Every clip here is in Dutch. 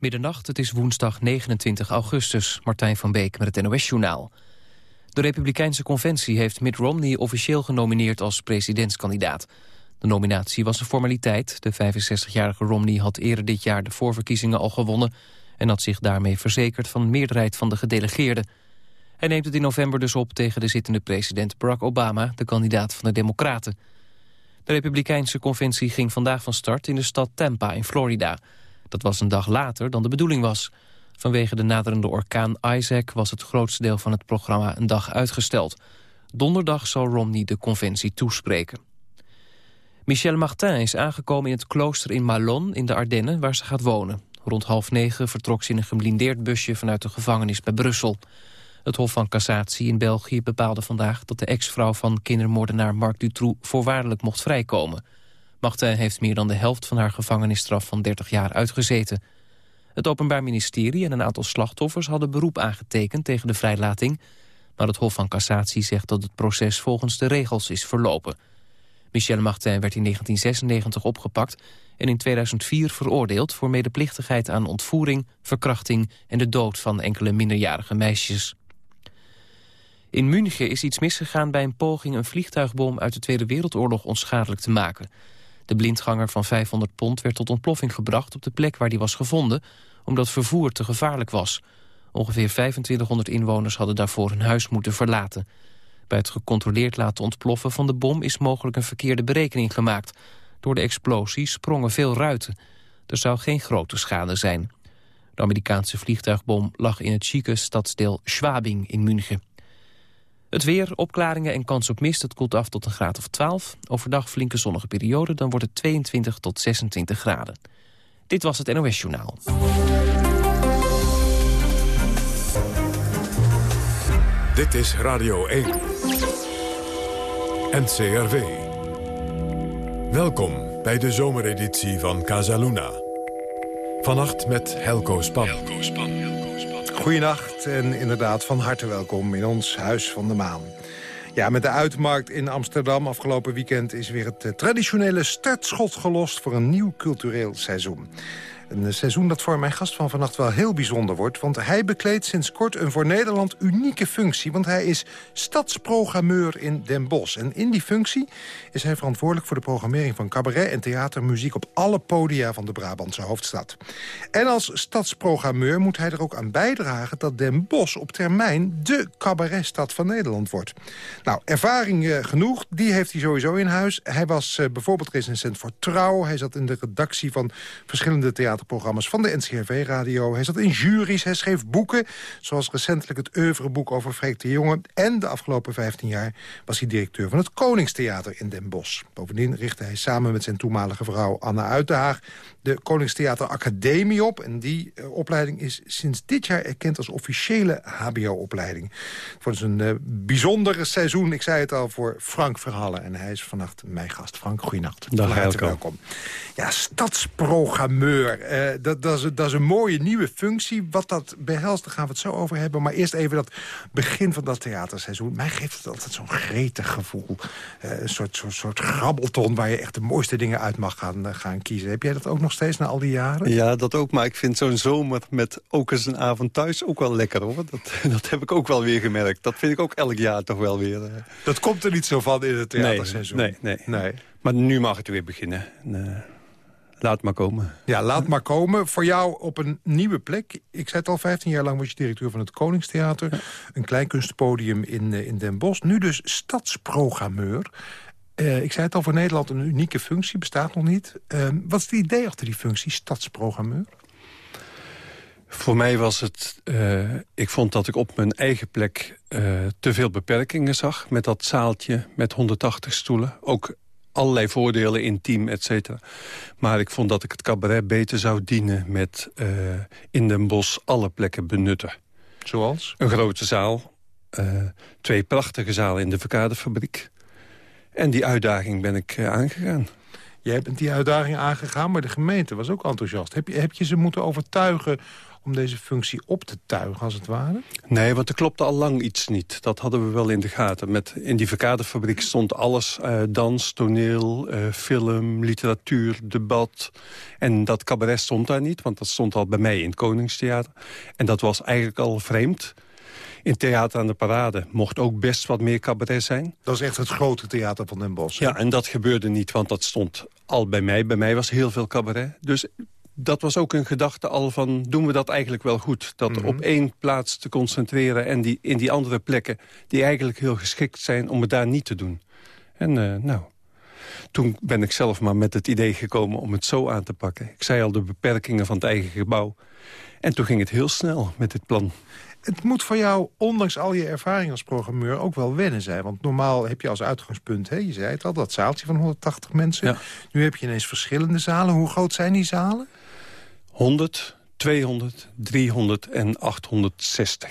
Middernacht, het is woensdag 29 augustus. Martijn van Beek met het NOS-journaal. De Republikeinse Conventie heeft Mitt Romney officieel genomineerd als presidentskandidaat. De nominatie was een formaliteit. De 65-jarige Romney had eerder dit jaar de voorverkiezingen al gewonnen... en had zich daarmee verzekerd van een meerderheid van de gedelegeerden. Hij neemt het in november dus op tegen de zittende president Barack Obama... de kandidaat van de Democraten. De Republikeinse Conventie ging vandaag van start in de stad Tampa in Florida... Dat was een dag later dan de bedoeling was. Vanwege de naderende orkaan Isaac was het grootste deel van het programma een dag uitgesteld. Donderdag zal Romney de conventie toespreken. Michel Martin is aangekomen in het klooster in Malon in de Ardennen waar ze gaat wonen. Rond half negen vertrok ze in een geblindeerd busje vanuit de gevangenis bij Brussel. Het Hof van Cassatie in België bepaalde vandaag dat de ex-vrouw van kindermoordenaar Marc Dutroux voorwaardelijk mocht vrijkomen. Martin heeft meer dan de helft van haar gevangenisstraf van 30 jaar uitgezeten. Het Openbaar Ministerie en een aantal slachtoffers hadden beroep aangetekend tegen de vrijlating, maar het Hof van Cassatie zegt dat het proces volgens de regels is verlopen. Michel Martin werd in 1996 opgepakt en in 2004 veroordeeld voor medeplichtigheid aan ontvoering, verkrachting en de dood van enkele minderjarige meisjes. In München is iets misgegaan bij een poging een vliegtuigbom uit de Tweede Wereldoorlog onschadelijk te maken. De blindganger van 500 pond werd tot ontploffing gebracht op de plek waar die was gevonden, omdat vervoer te gevaarlijk was. Ongeveer 2500 inwoners hadden daarvoor hun huis moeten verlaten. Bij het gecontroleerd laten ontploffen van de bom is mogelijk een verkeerde berekening gemaakt. Door de explosie sprongen veel ruiten. Er zou geen grote schade zijn. De Amerikaanse vliegtuigbom lag in het chique stadsdeel Schwabing in München. Het weer, opklaringen en kans op mist. Het koelt af tot een graad of 12. Overdag flinke zonnige periode. Dan wordt het 22 tot 26 graden. Dit was het NOS Journaal. Dit is Radio 1. NCRV. Welkom bij de zomereditie van Casaluna. Vannacht met Helco Span. Helco Span. Goedenacht en inderdaad van harte welkom in ons Huis van de Maan. Ja, met de Uitmarkt in Amsterdam afgelopen weekend... is weer het eh, traditionele startschot gelost voor een nieuw cultureel seizoen. Een seizoen dat voor mijn gast van vannacht wel heel bijzonder wordt... want hij bekleedt sinds kort een voor Nederland unieke functie... want hij is stadsprogrammeur in Den Bosch. En in die functie is hij verantwoordelijk voor de programmering van cabaret en theatermuziek... op alle podia van de Brabantse hoofdstad. En als stadsprogrammeur moet hij er ook aan bijdragen... dat Den Bosch op termijn de cabaretstad van Nederland wordt. Nou, ervaring uh, genoeg, die heeft hij sowieso in huis. Hij was uh, bijvoorbeeld recensent voor Trouw. Hij zat in de redactie van verschillende theater theaterprogramma's van de NCRV-radio. Hij zat in juries, hij schreef boeken, zoals recentelijk het oeuvreboek over Freek de Jonge. En de afgelopen 15 jaar was hij directeur van het Koningstheater in Den Bosch. Bovendien richtte hij samen met zijn toenmalige vrouw Anna Uitenhaag de Koningstheater Academie op. En die uh, opleiding is sinds dit jaar erkend als officiële hbo-opleiding. Het wordt dus een uh, bijzonder seizoen, ik zei het al, voor Frank Verhallen. En hij is vannacht mijn gast. Frank, goeienacht. Dag, welkom. Ja, stadsprogrammeur. Uh, dat, dat, is, dat is een mooie nieuwe functie. Wat dat behelst, daar gaan we het zo over hebben. Maar eerst even dat begin van dat theaterseizoen. Mij geeft het altijd zo'n gretig gevoel. een soort, soort, soort grabbelton waar je echt de mooiste dingen uit mag gaan, gaan kiezen. Heb jij dat ook nog steeds na al die jaren? Ja, dat ook. Maar ik vind zo'n zomer met ook eens een avond thuis ook wel lekker, hoor. Dat, dat heb ik ook wel weer gemerkt. Dat vind ik ook elk jaar toch wel weer. Dat komt er niet zo van in het theaterseizoen? Nee, nee, nee, Maar nu mag het weer beginnen. Uh, laat maar komen. Ja, laat maar komen. Voor jou op een nieuwe plek. Ik zei het al, 15 jaar lang was je directeur van het Koningstheater. Een kleinkunstpodium in, uh, in Den Bosch. Nu dus stadsprogrammeur. Uh, ik zei het al, voor Nederland een unieke functie, bestaat nog niet. Uh, wat is het idee achter die functie, stadsprogrammeur? Voor mij was het... Uh, ik vond dat ik op mijn eigen plek te veel beperkingen zag... met dat zaaltje met 180 stoelen. Ook allerlei voordelen, intiem, et cetera. Maar ik vond dat ik het cabaret beter zou dienen... met in Den Bosch alle plekken benutten. Zoals? Een grote zaal. twee prachtige zalen in de Verkadefabriek en die uitdaging ben ik uh, aangegaan. Jij bent die uitdaging aangegaan, maar de gemeente was ook enthousiast. Heb je, heb je ze moeten overtuigen om deze functie op te tuigen, als het ware? Nee, want er klopte al lang iets niet. Dat hadden we wel in de gaten. Met, in die verkaderfabriek stond alles. Uh, dans, toneel, uh, film, literatuur, debat. En dat cabaret stond daar niet, want dat stond al bij mij in het Koningstheater. En dat was eigenlijk al vreemd. In Theater aan de Parade mocht ook best wat meer cabaret zijn. Dat is echt het grote theater van Den Bosch. Ja, en dat gebeurde niet, want dat stond al bij mij. Bij mij was heel veel cabaret. Dus dat was ook een gedachte al van, doen we dat eigenlijk wel goed? Dat Mhm. op één plaats te concentreren en die, in die andere plekken... die eigenlijk heel geschikt zijn om het daar niet te doen. En uh, nou, toen ben ik zelf maar met het idee gekomen om het zo aan te pakken. Ik zei al de beperkingen van het eigen gebouw. En toen ging het heel snel met dit plan. Het moet voor jou, ondanks al je ervaring als programmeur, ook wel wennen zijn. Want normaal heb je als uitgangspunt, hè, je zei het al, dat zaaltje van 180 mensen. Ja. Nu heb je ineens verschillende zalen. Hoe groot zijn die zalen? 100, 200, 300 en 860.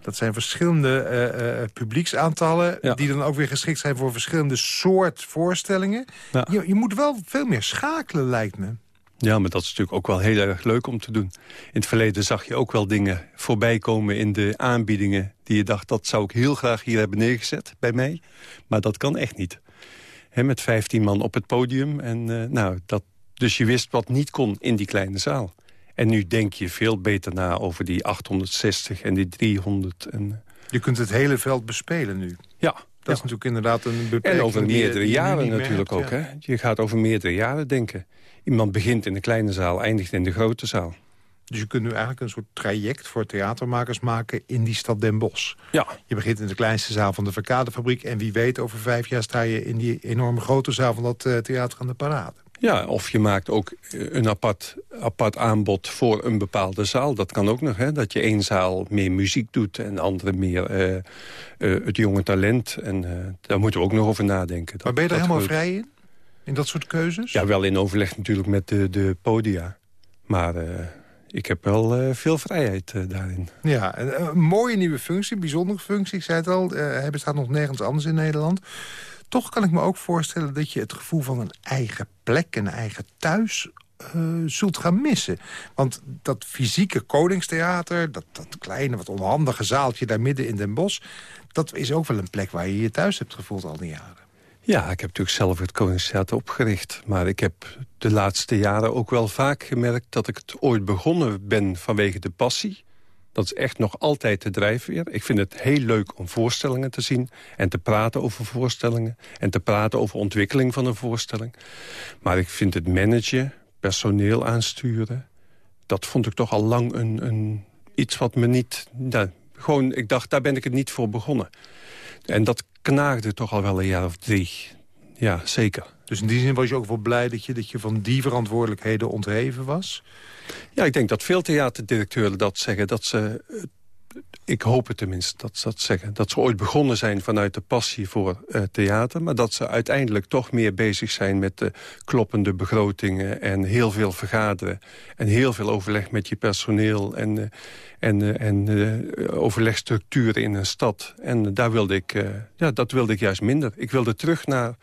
Dat zijn verschillende uh, uh, publieksaantallen... Ja. die dan ook weer geschikt zijn voor verschillende soort voorstellingen. Ja. Je, je moet wel veel meer schakelen, lijkt me. Ja, maar dat is natuurlijk ook wel heel erg leuk om te doen. In het verleden zag je ook wel dingen voorbij komen in de aanbiedingen... die je dacht, dat zou ik heel graag hier hebben neergezet bij mij. Maar dat kan echt niet. He, met 15 man op het podium. En, uh, nou, dat, dus je wist wat niet kon in die kleine zaal. En nu denk je veel beter na over die 860 en die 300. En, je kunt het hele veld bespelen nu. Ja. Dat ja. is natuurlijk inderdaad een beperking. En over meerdere die, jaren die natuurlijk ook. Ja. Hè? Je gaat over meerdere jaren denken. Iemand begint in de kleine zaal, eindigt in de grote zaal. Dus je kunt nu eigenlijk een soort traject voor theatermakers maken in die stad Den Bosch. Ja. Je begint in de kleinste zaal van de Verkadefabriek... en wie weet, over vijf jaar sta je in die enorme grote zaal van dat uh, theater aan de parade. Ja, of je maakt ook een apart, apart aanbod voor een bepaalde zaal. Dat kan ook nog, hè? dat je één zaal meer muziek doet... en de andere meer uh, uh, het jonge talent. En uh, daar moeten we ook nog over nadenken. Dat, maar ben je er helemaal vrij in? In dat soort keuzes? Ja, wel in overleg natuurlijk met de, de podia. Maar ik heb wel veel vrijheid daarin. Ja, een, een, mooie nieuwe functie, bijzondere functie. Ik zei het al, hij bestaat nog nergens anders in Nederland. Toch kan ik me ook voorstellen dat je het gevoel van een eigen plek... een eigen thuis uh, zult gaan missen. Want dat fysieke koningstheater, dat, dat kleine, wat onhandige zaaltje... daar midden in Den Bosch, dat is ook wel een plek waar je je thuis hebt gevoeld al die jaren. Ja, ik heb natuurlijk zelf het Koningstheater opgericht. Maar ik heb de laatste jaren ook wel vaak gemerkt... dat ik het ooit begonnen ben vanwege de passie. Dat is echt nog altijd de drijfveer. Ik vind het heel leuk om voorstellingen te zien... en te praten over voorstellingen... en te praten over ontwikkeling van een voorstelling. Maar ik vind het managen, personeel aansturen... dat vond ik toch al lang een, een, iets wat me niet... Nou, gewoon, ik dacht, daar ben ik het niet voor begonnen. En dat knaagde toch al wel een jaar of drie. Ja, zeker. Dus in die zin was je ook wel blij dat je, dat je van die verantwoordelijkheden ontheven was? Ja, ik denk dat veel theaterdirecteuren dat zeggen. Dat ze, ik hoop het tenminste, dat ze dat zeggen. Dat ze ooit begonnen zijn vanuit de passie voor uh, theater... maar dat ze uiteindelijk toch meer bezig zijn met de kloppende begrotingen... en heel veel vergaderen en heel veel overleg met je personeel... en, en, en overlegstructuren in een stad. En daar wilde ik, ja, dat wilde ik juist minder. Ik wilde terug naar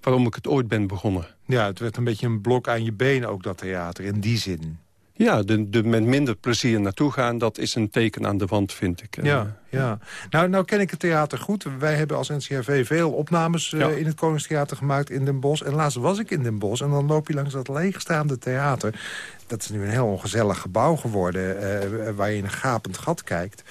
waarom ik het ooit ben begonnen. Ja, het werd een beetje een blok aan je been ook, dat theater, in die zin. Ja, de, de met minder plezier naartoe gaan, dat is een teken aan de wand, vind ik. Ja, ja. Nou, nou ken ik het theater goed. Wij hebben als NCRV veel opnames uh, ja. in het Koningstheater gemaakt in Den Bosch. En laatst was ik in Den Bosch en dan loop je langs dat leegstaande theater. Dat is nu een heel ongezellig gebouw geworden, uh, waar je in een gapend gat kijkt.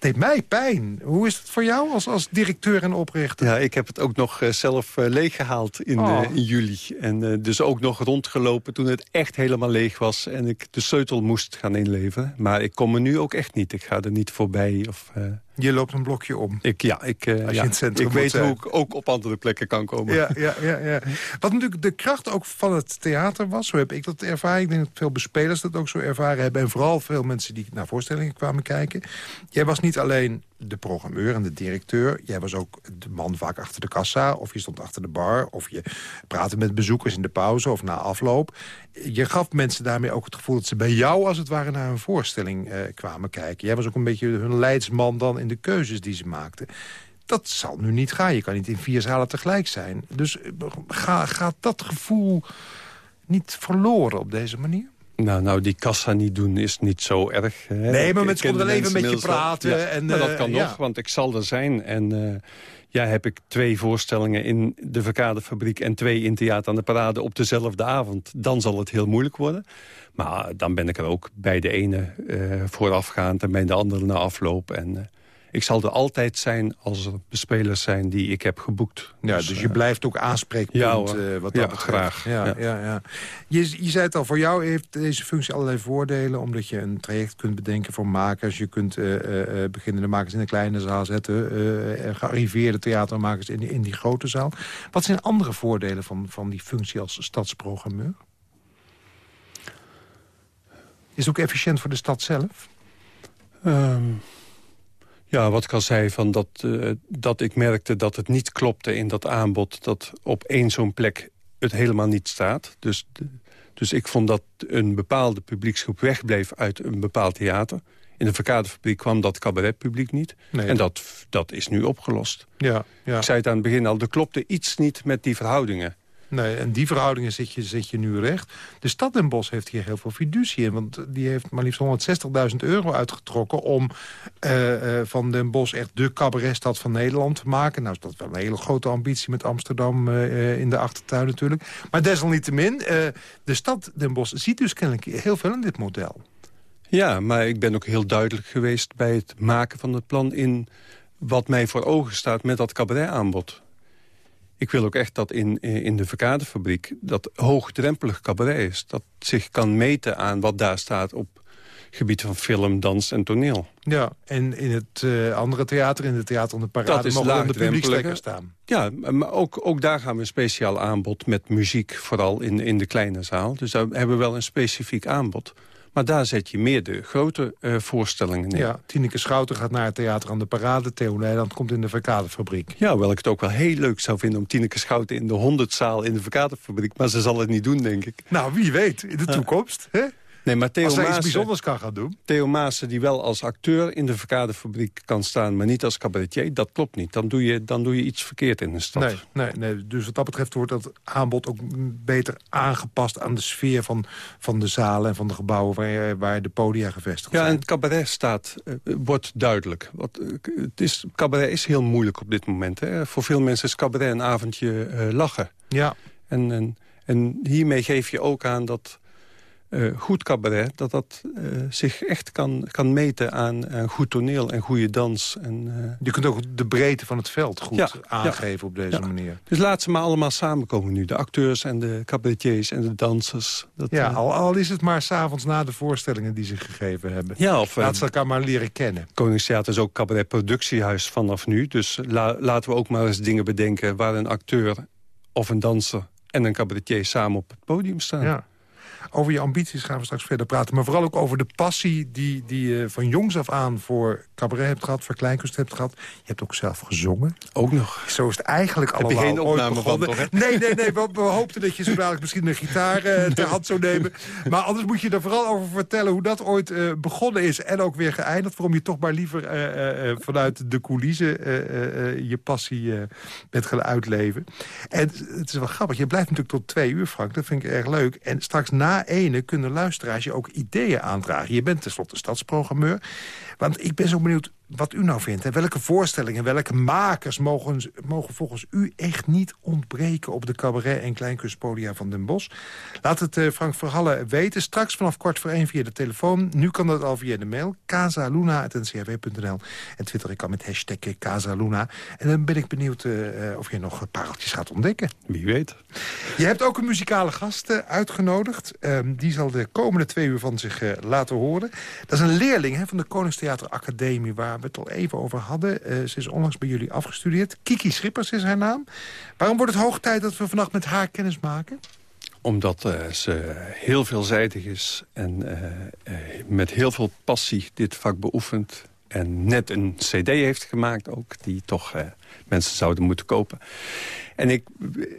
Deed mij pijn. Hoe is het voor jou als, als directeur en oprichter? Ja, ik heb het ook nog uh, zelf uh, leeggehaald in, oh. uh, in juli. En dus ook nog rondgelopen toen het echt helemaal leeg was... en ik de sleutel moest gaan inleveren. Maar ik kom er nu ook echt niet. Ik ga er niet voorbij. Of, je loopt een blokje om. Ik, ja, ik, Als je ja, in het centrum ik weet zijn. hoe ik ook op andere plekken kan komen. Ja, ja, ja, ja. Wat natuurlijk de kracht ook van het theater was... zo heb ik dat ervaren. Ik denk dat veel bespelers dat ook zo ervaren hebben. En vooral veel mensen die naar voorstellingen kwamen kijken. Jij was niet alleen de programmeur en de directeur. Jij was ook de man vaak achter de kassa. Of je stond achter de bar. Of je praatte met bezoekers in de pauze of na afloop. Je gaf mensen daarmee ook het gevoel dat ze bij jou... als het ware naar een voorstelling eh, kwamen kijken. Jij was ook een beetje hun leidsman dan in de keuzes die ze maakten. Dat zal nu niet gaan. Je kan niet in vier zalen tegelijk zijn. Dus ga, gaat dat gevoel niet verloren op deze manier? Nou, nou, die kassa niet doen is niet zo erg. Hè. Nee, maar mensen konden even met je praten. En, maar dat kan nog, want ik zal er zijn. En ja, heb ik twee voorstellingen in de Verkadefabriek... en twee in Theater aan de Parade op dezelfde avond... dan zal het heel moeilijk worden. Maar dan ben ik er ook bij de ene uh, voorafgaand... en bij de andere na afloop. En ik zal er altijd zijn als er bespelers zijn die ik heb geboekt. Ja, dus, dus je uh, blijft ook aanspreekpunt ja, uh, wat dat ja, graag. Ja, ja. Ja, ja. Je, je zei het al, voor jou heeft deze functie allerlei voordelen... omdat je een traject kunt bedenken voor makers. Je kunt uh, beginnende makers in een kleine zaal zetten... gearriveerde theatermakers in, in die grote zaal. Wat zijn andere voordelen van, van die functie als stadsprogrammeur? Is het ook efficiënt voor de stad zelf? Um, ja, wat ik al zei, van dat, uh, dat ik merkte dat het niet klopte in dat aanbod... dat op één zo'n plek het helemaal niet staat. Dus, dus ik vond dat een bepaalde publieksgroep wegbleef uit een bepaald theater. In de Verkadefabriek kwam dat cabaretpubliek niet. Nee, en dat, dat is nu opgelost. Ja, ja. Ik zei het aan het begin al, er klopte iets niet met die verhoudingen. Nee, en die verhoudingen zit je, zit je nu recht. De stad Den Bosch heeft hier heel veel fiducie in. Want die heeft maar liefst 160.000 euro uitgetrokken... om uh, uh, van Den Bosch echt de cabaretstad van Nederland te maken. Nou is dat wel een hele grote ambitie met Amsterdam uh, in de achtertuin natuurlijk. Maar desalniettemin, de stad Den Bosch ziet dus kennelijk heel veel in dit model. Ja, maar ik ben ook heel duidelijk geweest bij het maken van het plan... in wat mij voor ogen staat met dat cabaretaanbod ik wil ook echt dat in, in de verkadefabriek... dat hoogdrempelig cabaret is. Dat zich kan meten aan wat daar staat op gebied van film, dans en toneel. Ja, en in het uh, andere theater, in het Theater aan de Parade... mogen dan de publiekstekker staan. Ja, maar ook, ook daar gaan we een speciaal aanbod met muziek... vooral in, in de kleine zaal. Dus daar hebben we wel een specifiek aanbod. Maar daar zet je meer de grote uh, voorstellingen neer. Ja, Tineke Schouten gaat naar het Theater aan de Parade. Theo Nijland komt in de Verkadefabriek. Ja, wel ik het ook wel heel leuk zou vinden om Tineke Schouten in de honderdzaal in de Verkadefabriek. Maar ze zal het niet doen, denk ik. Nou, wie weet, in de toekomst. Hè? Nee, maar Theo Als hij iets bijzonders kan gaan doen. Theo Maassen die wel als acteur in de verkadefabriek kan staan... maar niet als cabaretier, dat klopt niet. Dan doe je, dan doe je iets verkeerd in de stad. Nee, nee, nee, dus wat dat betreft wordt dat aanbod ook beter aangepast... aan de sfeer van, van de zalen en van de gebouwen waar, waar de podia gevestigd Ja, zijn. en het cabaret staat, uh, wordt duidelijk. Wat, uh, het is, cabaret is heel moeilijk op dit moment. Hè. Voor veel mensen is cabaret een avondje uh, lachen. Ja. En, en, en hiermee geef je ook aan dat... Uh, goed cabaret, dat dat uh, zich echt kan, kan meten aan, aan goed toneel en goede dans. En, uh... Je kunt ook de breedte van het veld goed ja, aangeven ja, op deze ja. manier. Dus laat ze maar allemaal samenkomen nu. De acteurs en de cabaretiers en de dansers. Dat, ja, al, al is het maar s'avonds na de voorstellingen die ze gegeven hebben. Ja, of, laat ze elkaar maar leren kennen. Koningstheater is ook cabaretproductiehuis vanaf nu. Dus la, laten we ook maar eens dingen bedenken... waar een acteur of een danser en een cabaretier samen op het podium staan. Ja. Over je ambities gaan we straks verder praten. Maar vooral ook over de passie die, die je van jongs af aan voor cabaret hebt gehad. Voor kleinkunst hebt gehad. Je hebt ook zelf gezongen. Ook nog. Zo is het eigenlijk Heb allemaal je geen opname ooit van, begonnen. toch? Nee, nee, nee. We, we, hoopten dat je zo dadelijk misschien een gitaar uh, ter hand zou nemen. Maar anders moet je er vooral over vertellen hoe dat ooit uh, begonnen is. En ook weer geëindigd. Waarom je toch maar liever uh, vanuit de coulissen je passie bent gaan uitleven. En het is wel grappig. Je blijft natuurlijk tot twee uur, Frank. Dat vind ik erg leuk. En straks na kunnen luisteraars je ook ideeën aandragen. Je bent tenslotte stadsprogrammeur. Want ik ben zo benieuwd wat u nou vindt. En welke voorstellingen, welke makers mogen, mogen volgens u echt niet ontbreken... op de cabaret- en kleinkunstpodia van Den Bosch? Laat het uh, Frank Verhalle weten. Straks vanaf kwart voor één via de telefoon. Nu kan dat al via de mail. casaluna.ncrw.nl En twitter ik al met hashtag Casaluna. En dan ben ik benieuwd uh, of je nog pareltjes gaat ontdekken. Wie weet. Je hebt ook een muzikale gast uh, uitgenodigd. Um, die zal de komende twee uur van zich laten horen. Dat is een leerling hè, van de Koningstheater Academie... waar we het al even over hadden. Uh, ze is onlangs bij jullie afgestudeerd. Kiki Schippers is haar naam. Waarom wordt het hoog tijd dat we vannacht met haar kennis maken? Omdat uh, ze heel veelzijdig is en uh, met heel veel passie dit vak beoefent. En net een cd heeft gemaakt ook, die toch mensen zouden moeten kopen. En ik,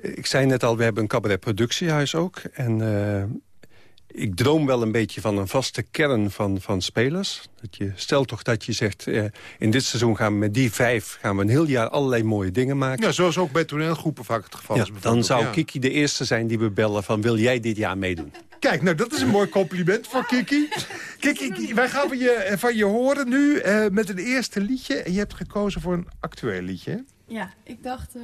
ik zei net al, we hebben een cabaret productiehuis ook. En ik droom wel een beetje van een vaste kern van, van spelers. Dat je, stel toch dat je zegt, eh, in dit seizoen gaan we met die vijf... gaan we een heel jaar allerlei mooie dingen maken. Ja, zoals ook bij toneelgroepen vaak het geval ja, is. Dan zou Kiki de eerste zijn die we bellen van... wil jij dit jaar meedoen? Kijk, nou dat is een mooi compliment voor Kiki. Kiki, wij gaan van je, van je horen nu uh, met een eerste liedje. En je hebt gekozen voor een actueel liedje. Ja, ik dacht... Uh...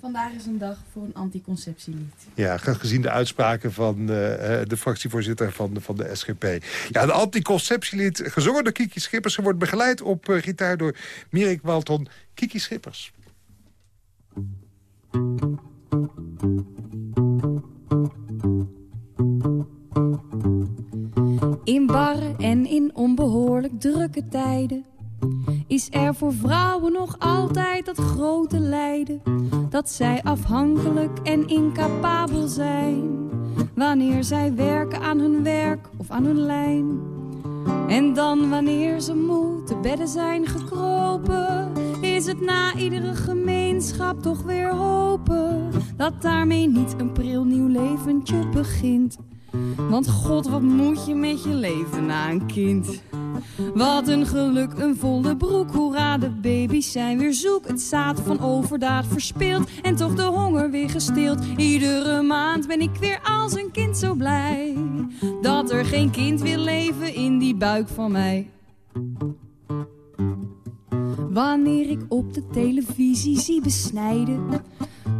Vandaag is een dag voor een anticonceptielied. Ja, gezien de uitspraken van uh, de fractievoorzitter van de, van de SGP. Ja, een anticonceptielied, gezongen door Kiki Schippers. Ze wordt begeleid op uh, gitaar door Mirik Walton. Kiki Schippers. In barre en in onbehoorlijk drukke tijden is er voor vrouwen nog altijd dat grote lijden dat zij afhankelijk en incapabel zijn wanneer zij werken aan hun werk of aan hun lijn. En dan wanneer ze moe te bedden zijn gekropen, is het na iedere gemeenschap toch weer hopen dat daarmee niet een pril nieuw leventje begint. Want god, wat moet je met je leven na een kind? Wat een geluk, een volle broek, hoera, de baby's zijn weer zoek. Het zaad van overdaad verspeeld en toch de honger weer gestild. Iedere maand ben ik weer als een kind zo blij. Dat er geen kind wil leven in die buik van mij. Wanneer ik op de televisie zie besnijden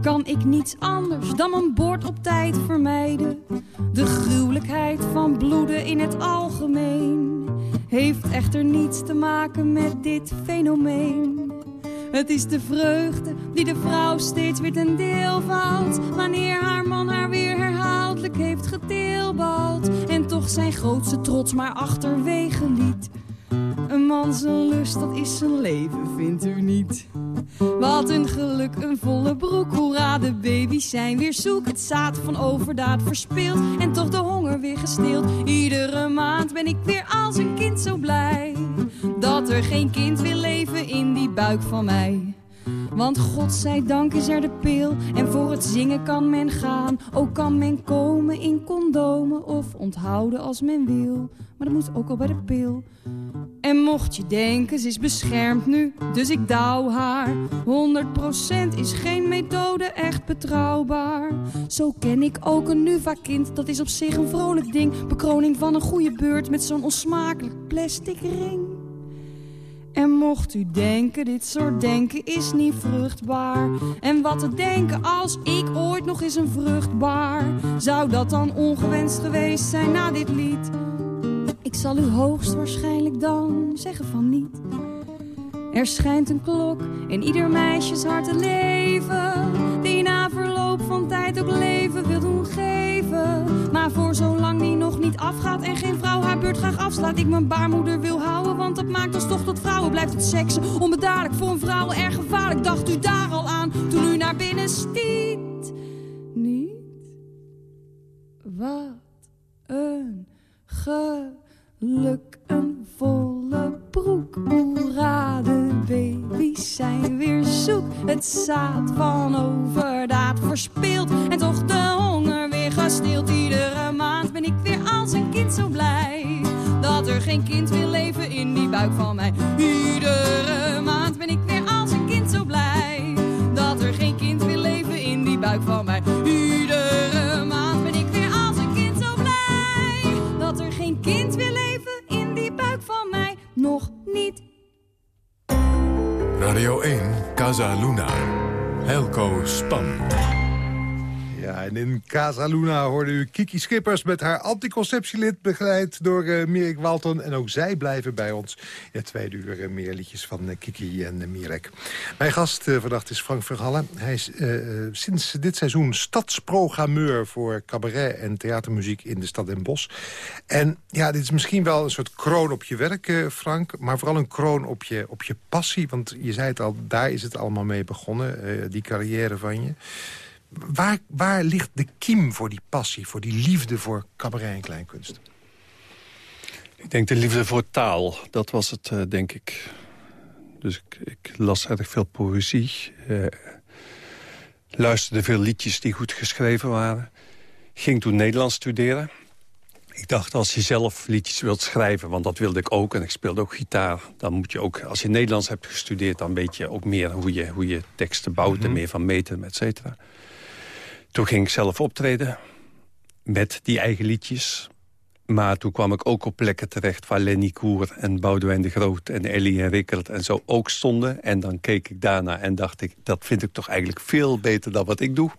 kan ik niets anders dan een bord op tijd vermijden. De gruwelijkheid van bloeden in het algemeen heeft echter niets te maken met dit fenomeen. Het is de vreugde die de vrouw steeds weer ten deel valt. Wanneer haar man haar weer herhaaldelijk heeft gedeelbouwd. En toch zijn grootste trots maar achterwege liet. Een man zijn lust, dat is zijn leven, vindt u niet? Wat een geluk, een volle broek, hoera, de baby's zijn weer zoek. Het zaad van overdaad verspeeld en toch de honger weer gestild. Iedere maand ben ik weer als een kind zo blij. Dat er geen kind wil leven in die buik van mij. Want God zij dank is er de pil en voor het zingen kan men gaan. Ook kan men komen in condomen of onthouden als men wil. Maar dat moet ook al bij de pil. En mocht je denken, ze is beschermd nu, dus ik douw haar. 100% is geen methode echt betrouwbaar. Zo ken ik ook een Nuva-kind, dat is op zich een vrolijk ding. Bekroning van een goede beurt met zo'n onsmakelijk plastic ring. En mocht u denken, dit soort denken is niet vruchtbaar. En wat te denken als ik ooit nog eens een vruchtbaar. Zou dat dan ongewenst geweest zijn na dit lied? Zal u hoogstwaarschijnlijk dan zeggen van niet. Er schijnt een klok in ieder meisjes hart te leven. Die na verloop van tijd ook leven wil doen geven. Maar voor zolang die nog niet afgaat en geen vrouw haar beurt graag afslaat. Ik mijn baarmoeder wil houden, want dat maakt ons toch tot vrouwen. Blijft het seksen onbedaarlijk voor een vrouw erg gevaarlijk. Dacht u daar al aan toen u naar binnen stiet? Niet? Wat een ge Luk een volle broek, hoera, de baby's zijn weer zoek. Het zaad van overdaad verspeeld en toch de honger weer gestild. Iedere maand ben ik weer als een kind zo blij, dat er geen kind wil leven in die buik van mij. Iedere maand ben ik weer als een kind zo blij, dat er geen kind wil leven in die buik van mij. Nog niet. Radio 1, Casa Luna. Helco Span. En in Casa Luna hoorde u Kiki Schippers met haar anticonceptielid... begeleid door uh, Mirek Walton. En ook zij blijven bij ons. In het uur uh, meer liedjes van uh, Kiki en Mirek. Mijn gast vandaag is Frank Verhallen. Hij is sinds dit seizoen stadsprogrammeur... voor cabaret en theatermuziek in de stad Den Bosch. En ja, dit is misschien wel een soort kroon op je werk, Frank... maar vooral een kroon op je, op je passie. Want je zei het al, daar is het allemaal mee begonnen, die carrière van je... Waar, waar ligt de kiem voor die passie, voor die liefde voor cabaret en kleinkunst? Ik denk de liefde voor taal, dat was het, uh, denk ik. Dus ik, ik, las erg veel poëzie. Uh, luisterde veel liedjes die goed geschreven waren. Ging toen Nederlands studeren. Ik dacht, als je zelf liedjes wilt schrijven, want dat wilde ik ook... en ik speelde ook gitaar, dan moet je ook... als je Nederlands hebt gestudeerd, dan weet je ook meer hoe je, hoe je teksten bouwt... en mhm. meer van meten, et cetera. Toen ging ik zelf optreden met die eigen liedjes. Maar toen kwam ik ook op plekken terecht waar Lenny Koer en Boudewijn de Groot... en Ellie en Rickert en zo ook stonden. En dan keek ik daarna en dacht ik, dat vind ik toch eigenlijk veel beter dan wat ik doe.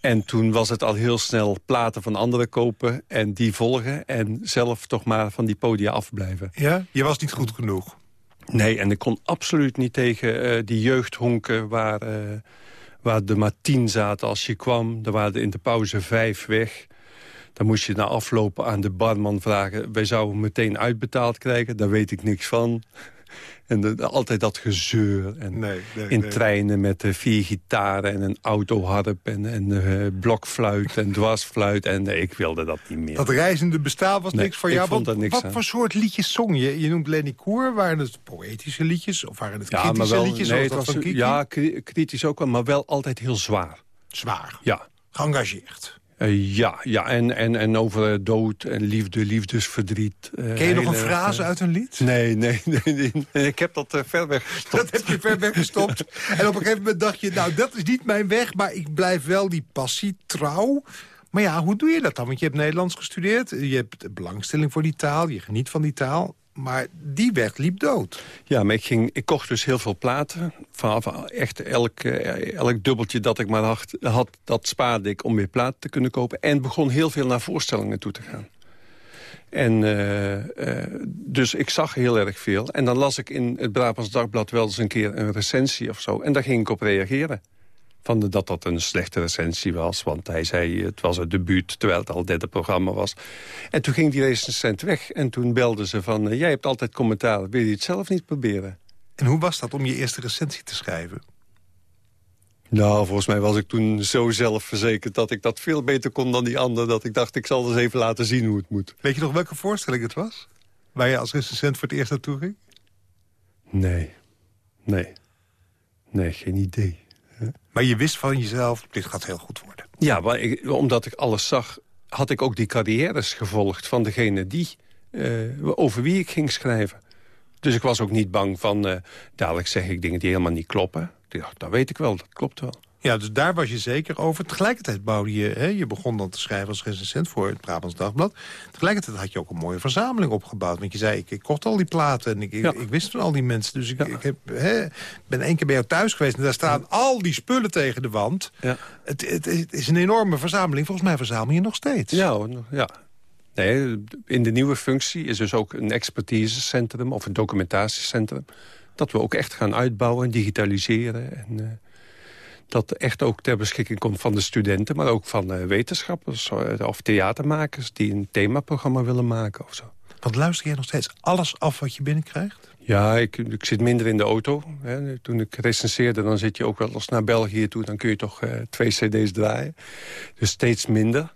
En toen was het al heel snel platen van anderen kopen en die volgen... en zelf toch maar van die podia afblijven. Ja? Je was niet goed genoeg? Nee, en ik kon absoluut niet tegen uh, die jeugdhonken... waar, uh, waar er maar tien zaten als je kwam. Er waren in de pauze vijf weg. Dan moest je na aflopen aan de barman vragen... wij zouden meteen uitbetaald krijgen, daar weet ik niks van. En altijd dat gezeur. En nee, nee, in treinen met uh, vier gitaren en een autoharp en, en uh, blokfluit en dwarsfluit. En nee, ik wilde dat niet meer. Dat reizende bestaan was niks voor jou? Vond wat, niks wat voor soort liedjes zong je? Je noemt Lenny Koer. Waren het poëtische liedjes of waren het kritische liedjes? Nee, het was, ja, kritisch ook wel, maar wel altijd heel zwaar. Zwaar? Ja. Geëngageerd? Uh, ja, ja en, en, en over dood en liefde, liefdesverdriet. Uh, Ken je nog een frase uit een lied? Nee, nee, nee, nee, ik heb dat ver weggestopt. Dat heb je ver weggestopt. en op een gegeven moment dacht je, nou, dat is niet mijn weg... maar ik blijf wel die passie trouw. Maar ja, hoe doe je dat dan? Want je hebt Nederlands gestudeerd, je hebt belangstelling voor die taal... je geniet van die taal maar die weg liep dood. Ja, maar ik, ging, ik kocht dus heel veel platen. Vanaf echt elk, eh, elk dubbeltje dat ik maar had, had, dat spaarde ik om weer platen te kunnen kopen. En begon heel veel naar voorstellingen toe te gaan. En uh, uh, dus ik zag heel erg veel. En dan las ik in het Brabants Dagblad wel eens een keer een recensie of zo. En daar ging ik op reageren van de, dat dat een slechte recensie was. Want hij zei, het was het debuut, terwijl het al het derde programma was. En toen ging die recensent weg. En toen belden ze van, uh, jij hebt altijd commentaar. Wil je het zelf niet proberen? En hoe was dat om je eerste recensie te schrijven? Nou, volgens mij was ik toen zo zelfverzekerd... dat ik dat veel beter kon dan die ander... dat ik dacht, ik zal eens even laten zien hoe het moet. Weet je nog welke voorstelling het was? Waar je als recensent voor het eerst naartoe ging? Nee. Nee. Nee, geen idee. Maar je wist van jezelf, dit gaat heel goed worden. Ja, maar ik, omdat ik alles zag, had ik ook die carrières gevolgd... van degene die, uh, over wie ik ging schrijven. Dus ik was ook niet bang van... Uh, dadelijk zeg ik dingen die helemaal niet kloppen. Ik dacht, dat weet ik wel, dat klopt wel. Ja, dus daar was je zeker over. Tegelijkertijd bouwde je... Hè, je begon dan te schrijven als recensent voor het Brabants Dagblad. Tegelijkertijd had je ook een mooie verzameling opgebouwd. Want je zei, ik, ik kocht al die platen en ik, ik, wist van al die mensen. Dus ik, ik heb, hè, ben één keer bij jou thuis geweest... en daar staan al die spullen tegen de wand. Ja. Het, het, het, is een enorme verzameling. Volgens mij verzamel je nog steeds. Ja, ja. Nee, in de nieuwe functie is dus ook een expertisecentrum... of een documentatiecentrum. Dat we ook echt gaan uitbouwen en digitaliseren... En, uh, dat echt ook ter beschikking komt van de studenten... maar ook van uh, wetenschappers uh, of theatermakers... die een themaprogramma willen maken of zo. Want luister jij nog steeds alles af wat je binnenkrijgt? Ja, ik, ik zit minder in de auto. Hè. Toen ik recenseerde, dan zit je ook wel eens naar België toe... dan kun je toch uh, twee cd's draaien. Dus steeds minder.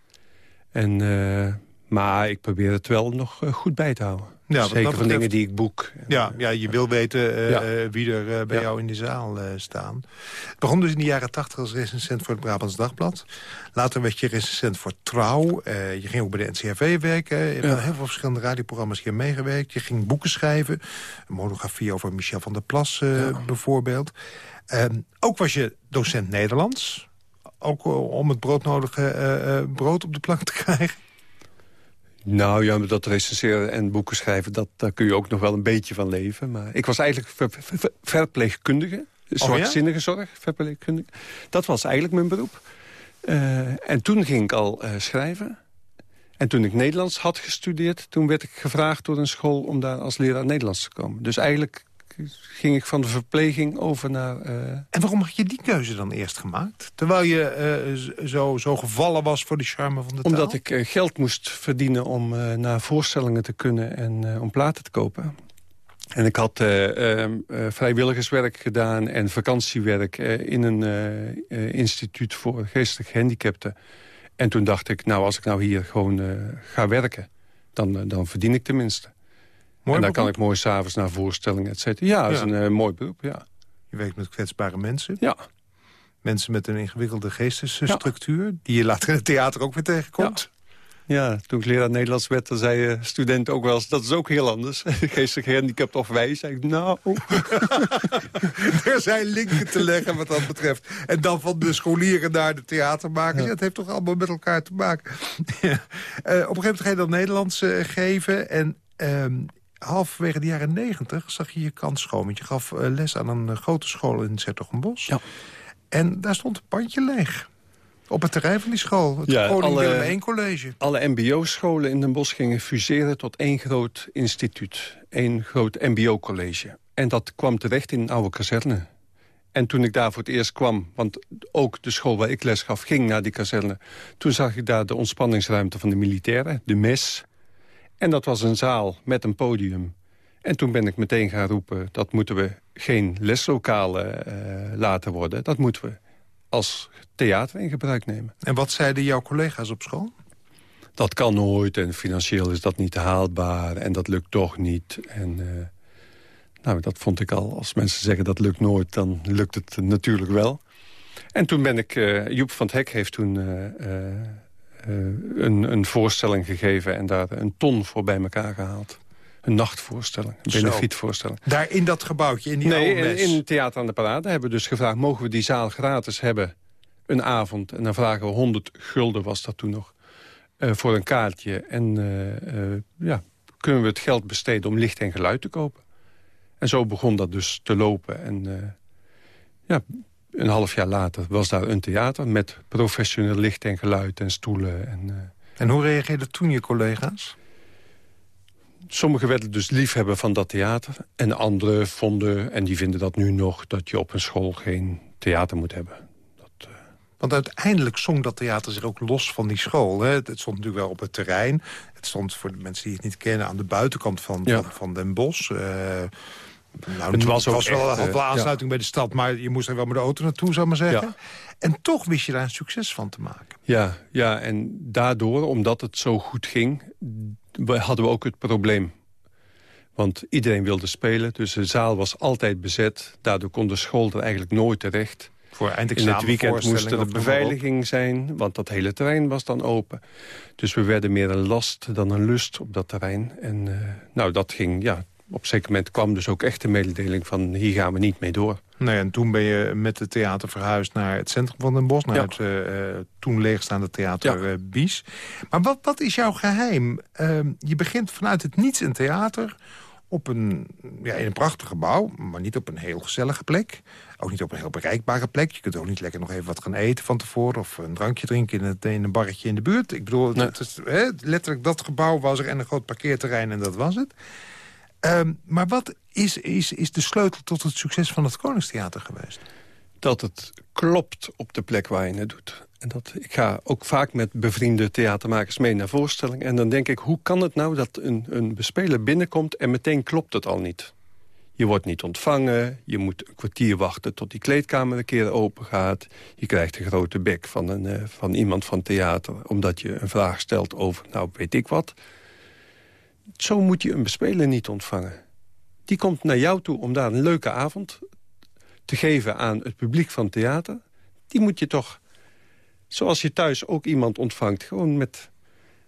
En, maar ik probeer het wel nog goed bij te houden. Ja, Zeker van dingen die ik boek. Ja, ja je wil weten uh, wie er uh, bij jou in de zaal uh, staan. Het begon dus in de jaren tachtig als recensent voor het Brabants Dagblad. Later werd je recensent voor Trouw. je ging ook bij de NCRV werken. Je hebt ja. heel veel verschillende radioprogramma's hier meegewerkt. Je ging boeken schrijven. Een monografie over Michel van der Plas bijvoorbeeld. Ehm, ook was je docent Nederlands. Ook om het broodnodige brood op de plank te krijgen. Nou ja, dat recenseren en boeken schrijven, dat, daar kun je ook nog wel een beetje van leven. Maar ik was eigenlijk ver, ver, verpleegkundige, oh zorg, verpleegkundige. Dat was eigenlijk mijn beroep. Uh, en toen ging ik al uh, schrijven. En toen ik Nederlands had gestudeerd, toen werd ik gevraagd door een school om daar als leraar Nederlands te komen. Dus eigenlijk ging ik van de verpleging over naar... Uh... En waarom had je die keuze dan eerst gemaakt? Terwijl je uh, zo, zo gevallen was voor de charme van de taal? Omdat ik uh, geld moest verdienen om naar voorstellingen te kunnen en om platen te kopen. En ik had vrijwilligerswerk gedaan en vakantiewerk in een instituut voor geestelijk gehandicapten. En toen dacht ik, nou als ik nou hier gewoon ga werken, dan, dan verdien ik tenminste en daar kan ik mooi s'avonds naar voorstellingen, et cetera. Ja, dat is een uh, mooi beroep, ja. Je werkt met kwetsbare mensen. Ja. Mensen met een ingewikkelde geestesstructuur... die je later in het theater ook weer tegenkomt. Ja, toen ik leraar Nederlands werd, dan zei studenten ook wel eens... dat is ook heel anders. Geestelijk gehandicapt of wij, zei ik, nou... er zijn linken te leggen wat dat betreft. En dan van de scholieren naar de theatermakers. Ja. het heeft toch allemaal met elkaar te maken. uh, op een gegeven moment ga je dan Nederlands uh, geven. En uh, halverwege de jaren negentig zag je je kans schoon. Want je gaf uh, les aan een grote school in Zertogenbos. Ja. En daar stond een pandje leeg. Op het terrein van die school, het ja, Koning Willem I College. Alle mbo-scholen in Den Bosch gingen fuseren tot één groot instituut. één groot mbo-college. En dat kwam terecht in een oude kazerne. En toen ik daar voor het eerst kwam, want ook de school waar ik les gaf... ging naar die kazerne, toen zag ik daar de ontspanningsruimte van de militairen, de mes. En dat was een zaal met een podium. En toen ben ik meteen gaan roepen, dat moeten we geen leslokalen uh, laten worden. Dat moeten we als theater in gebruik nemen. En wat zeiden jouw collega's op school? Dat kan nooit en financieel is dat niet haalbaar en dat lukt toch niet. En uh, nou, dat vond ik al. Als mensen zeggen dat lukt nooit, dan lukt het natuurlijk wel. En toen ben ik... Uh, Joep van het Hek heeft toen een, een voorstelling gegeven... en daar een ton voor bij elkaar gehaald een nachtvoorstelling, een benefietvoorstelling. Daar in dat gebouwtje, in die nee, in, het Theater aan de Parade hebben we dus gevraagd... mogen we die zaal gratis hebben, een avond? En dan vragen we 100 gulden, was dat toen nog, uh, voor een kaartje. En uh, uh, ja, kunnen we het geld besteden om licht en geluid te kopen? En zo begon dat dus te lopen. En ja, een half jaar later was daar een theater... met professioneel licht en geluid en stoelen. En, en hoe reageerden toen je collega's? sommigen werden dus liefhebber van dat theater. En anderen vonden, en die vinden dat nu nog... dat je op een school geen theater moet hebben. Dat, uh... Want uiteindelijk zong dat theater zich ook los van die school. Hè? Het stond natuurlijk wel op het terrein. Het stond voor de mensen die het niet kennen... aan de buitenkant van, ja. van, van, Den Bosch... Uh, nou, het was, was wel een uh, aansluiting ja. bij de stad... maar je moest er wel met de auto naartoe, zou maar zeggen. Ja. En toch wist je daar een succes van te maken. Ja, ja, en daardoor, omdat het zo goed ging hadden we ook het probleem. Want iedereen wilde spelen, dus de zaal was altijd bezet. Daardoor kon de school er eigenlijk nooit terecht. Voor In het weekend moest er beveiliging zijn, want dat hele terrein was dan open. Dus we werden meer een last dan een lust op dat terrein. En uh, nou, dat ging, ja, op een zeker moment kwam dus ook echt de mededeling van... hier gaan we niet mee door. Nee, en toen ben je met het theater verhuisd naar het centrum van Den Bosch... naar ja. het uh, toen leegstaande theater ja. uh, Bies. Maar wat, wat is jouw geheim? Uh, je begint vanuit het niets een theater op een, ja, in een prachtig gebouw... maar niet op een heel gezellige plek. Ook niet op een heel bereikbare plek. Je kunt ook niet lekker nog even wat gaan eten van tevoren... of een drankje drinken in, het, in een barretje in de buurt. Ik bedoel, nee. het hè, letterlijk dat gebouw was er en een groot parkeerterrein en dat was het. Um, maar wat is, is, is de sleutel tot het succes van het Koningstheater geweest? Dat het klopt op de plek waar je het doet. En dat, ik ga ook vaak met bevriende theatermakers mee naar voorstellingen. En dan denk ik, hoe kan het nou dat een, een bespeler binnenkomt... en meteen klopt het al niet? Je wordt niet ontvangen, je moet een kwartier wachten tot die kleedkamer een keer open gaat. Je krijgt een grote bek van, een, uh, van iemand van theater... omdat je een vraag stelt over, nou weet ik wat zo moet je een bespeler niet ontvangen. Die komt naar jou toe om daar een leuke avond te geven aan het publiek van theater. Die moet je toch, zoals je thuis ook iemand ontvangt... gewoon met,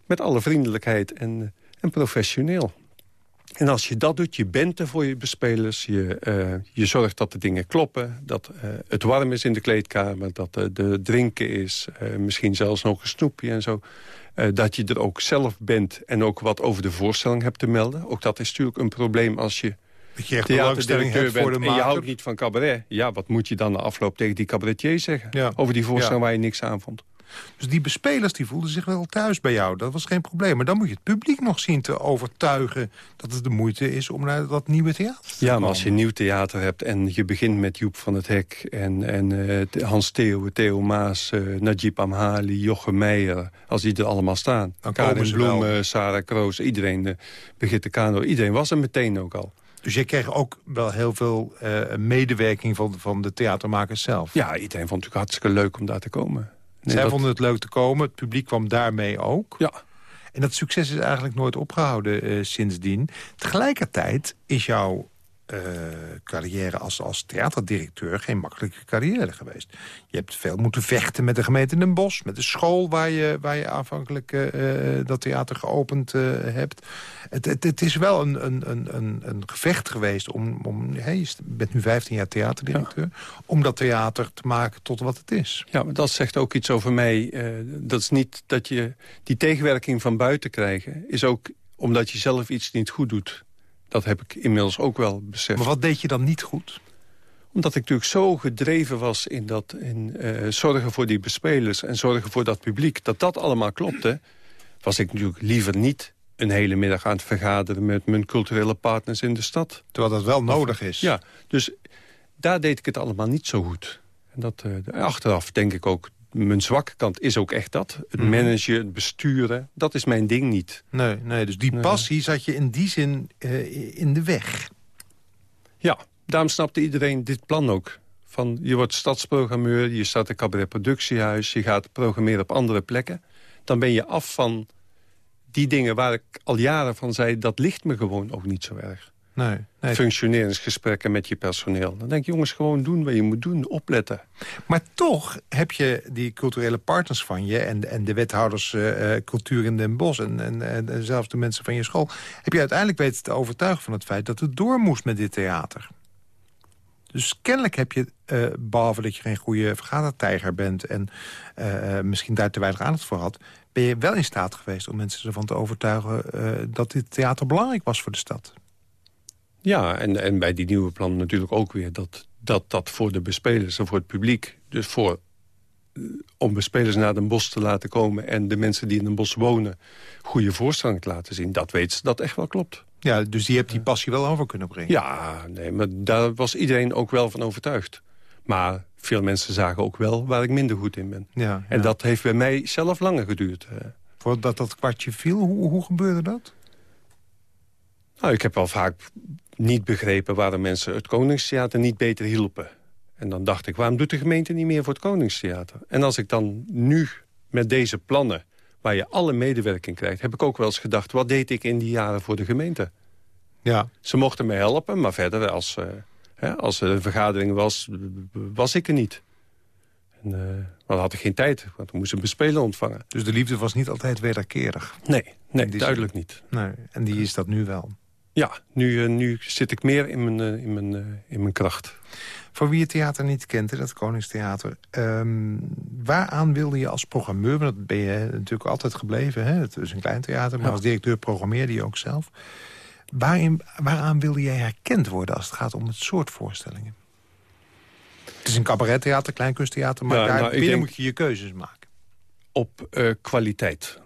met alle vriendelijkheid en, en professioneel. En als je dat doet, je bent er voor je bespelers. Je, uh, je zorgt dat de dingen kloppen. Dat uh, het warm is in de kleedkamer. Dat uh, de drinken is. misschien zelfs nog een snoepje en zo. Dat je er ook zelf bent en ook wat over de voorstelling hebt te melden. Ook dat is natuurlijk een probleem als je... Dat je echt theaterdirecteur bent en je houdt niet van cabaret. Ja, wat moet je dan na afloop tegen die cabaretier zeggen? Ja. Over die voorstelling ja. waar je niks aan vond. Dus die bespelers die voelden zich wel thuis bij jou. Dat was geen probleem. Maar dan moet je het publiek nog zien te overtuigen... dat het de moeite is om naar dat nieuwe theater te Ja, maar als je een nieuw theater hebt en je begint met Joep van het Hek... en, en uh, Hans Theo, Theo Maas, uh, Najib Amhali, Jochem Meijer... als die er allemaal staan. Dan Karin Bloemen, Sarah Kroos, iedereen, uh, Brigitte Kano... iedereen was er meteen ook al. Dus je kreeg ook wel heel veel uh, medewerking van, van de theatermakers zelf? Ja, iedereen vond het natuurlijk hartstikke leuk om daar te komen. Nee, Zij dat... vonden het leuk te komen. Het publiek kwam daarmee ook. Ja. En dat succes is eigenlijk nooit opgehouden uh, sindsdien. Tegelijkertijd is jouw uh, carrière als, als theaterdirecteur geen makkelijke carrière geweest. Je hebt veel moeten vechten met de gemeente Den Bosch... met de school waar je, waar je aanvankelijk dat theater geopend hebt. Het, het, het, is wel een, een, een, een gevecht geweest om... om hey, je bent nu 15 jaar theaterdirecteur... om dat theater te maken tot wat het is. Ja, maar dat zegt ook iets over mij. dat is niet dat je die tegenwerking van buiten krijgen... is ook omdat je zelf iets niet goed doet. Dat heb ik inmiddels ook wel beseft. Maar wat deed je dan niet goed? Omdat ik natuurlijk zo gedreven was in, dat, in uh, zorgen voor die bespelers... en zorgen voor dat publiek, dat dat allemaal klopte... was ik natuurlijk liever niet een hele middag aan het vergaderen... met mijn culturele partners in de stad. Terwijl dat wel nodig is. Ja, dus daar deed ik het allemaal niet zo goed. En dat, uh, achteraf denk ik ook, mijn zwakke kant is ook echt dat. Het mhm. managen, het besturen, dat is mijn ding niet. Nee, nee dus die passie zat je in die zin uh, in de weg. Ja, daarom snapte iedereen dit plan ook. Van, je wordt stadsprogrammeur, je staat een cabaretproductiehuis... je gaat programmeren op andere plekken. Dan ben je af van die dingen waar ik al jaren van zei... dat ligt me gewoon ook niet zo erg. Nee, nee. Functioneringsgesprekken met je personeel. Dan denk je, jongens, gewoon doen wat je moet doen, opletten. Maar toch heb je die culturele partners van je... en, en de wethouders uh, cultuur in Den Bosch en, en, en, zelfs de mensen van je school... heb je uiteindelijk weten te overtuigen van het feit dat het door moest met dit theater. Dus kennelijk heb je, uh, behalve dat je geen goede vergadertijger bent... en uh, misschien daar te weinig aandacht voor had... ben je wel in staat geweest om mensen ervan te overtuigen... dat dit theater belangrijk was voor de stad. Ja, en, en bij die nieuwe plannen natuurlijk ook weer... dat dat, dat voor de bespelers en voor het publiek... dus voor, eh, om bespelers naar Den Bosch te laten komen... en de mensen die in Den Bosch wonen goede voorstelling te laten zien... dat weet ze dat echt wel klopt. Ja, dus die hebt die passie wel over kunnen brengen. Ja, nee, maar daar was iedereen ook wel van overtuigd. Maar veel mensen zagen ook wel waar ik minder goed in ben. Ja, en dat heeft bij mij zelf langer geduurd. Voordat dat kwartje viel, hoe, hoe gebeurde dat? Nou, ik heb wel vaak niet begrepen waarom mensen het Koningstheater niet beter hielpen. En dan dacht ik, waarom doet de gemeente niet meer voor het Koningstheater? En als ik dan nu met deze plannen, waar je alle medewerking krijgt... heb ik ook wel eens gedacht, wat deed ik in die jaren voor de gemeente? Ja. Ze mochten me helpen, maar verder, als, uh, hè, als er een vergadering was, was ik er niet. En, uh, dan had ik geen tijd, want we moesten een bespeler ontvangen. Dus de liefde was niet altijd wederkerig? Nee, nee duidelijk niet. Nee, en die is dat nu wel? Ja, nu, eh, nu zit ik meer in mijn, eh, in, mijn, eh, in mijn kracht. Voor wie het theater niet kent, dat Koningstheater... Um, waaraan wilde je als programmeur... want dat ben je natuurlijk altijd gebleven, hè? het is een klein theater... maar als directeur programmeerde je ook zelf. Waarin, waaraan wilde jij herkend worden als het gaat om het soort voorstellingen? Het is een cabarettheater, kleinkunsttheater... maar daar nou, binnen moet je je keuzes maken. Op kwaliteit.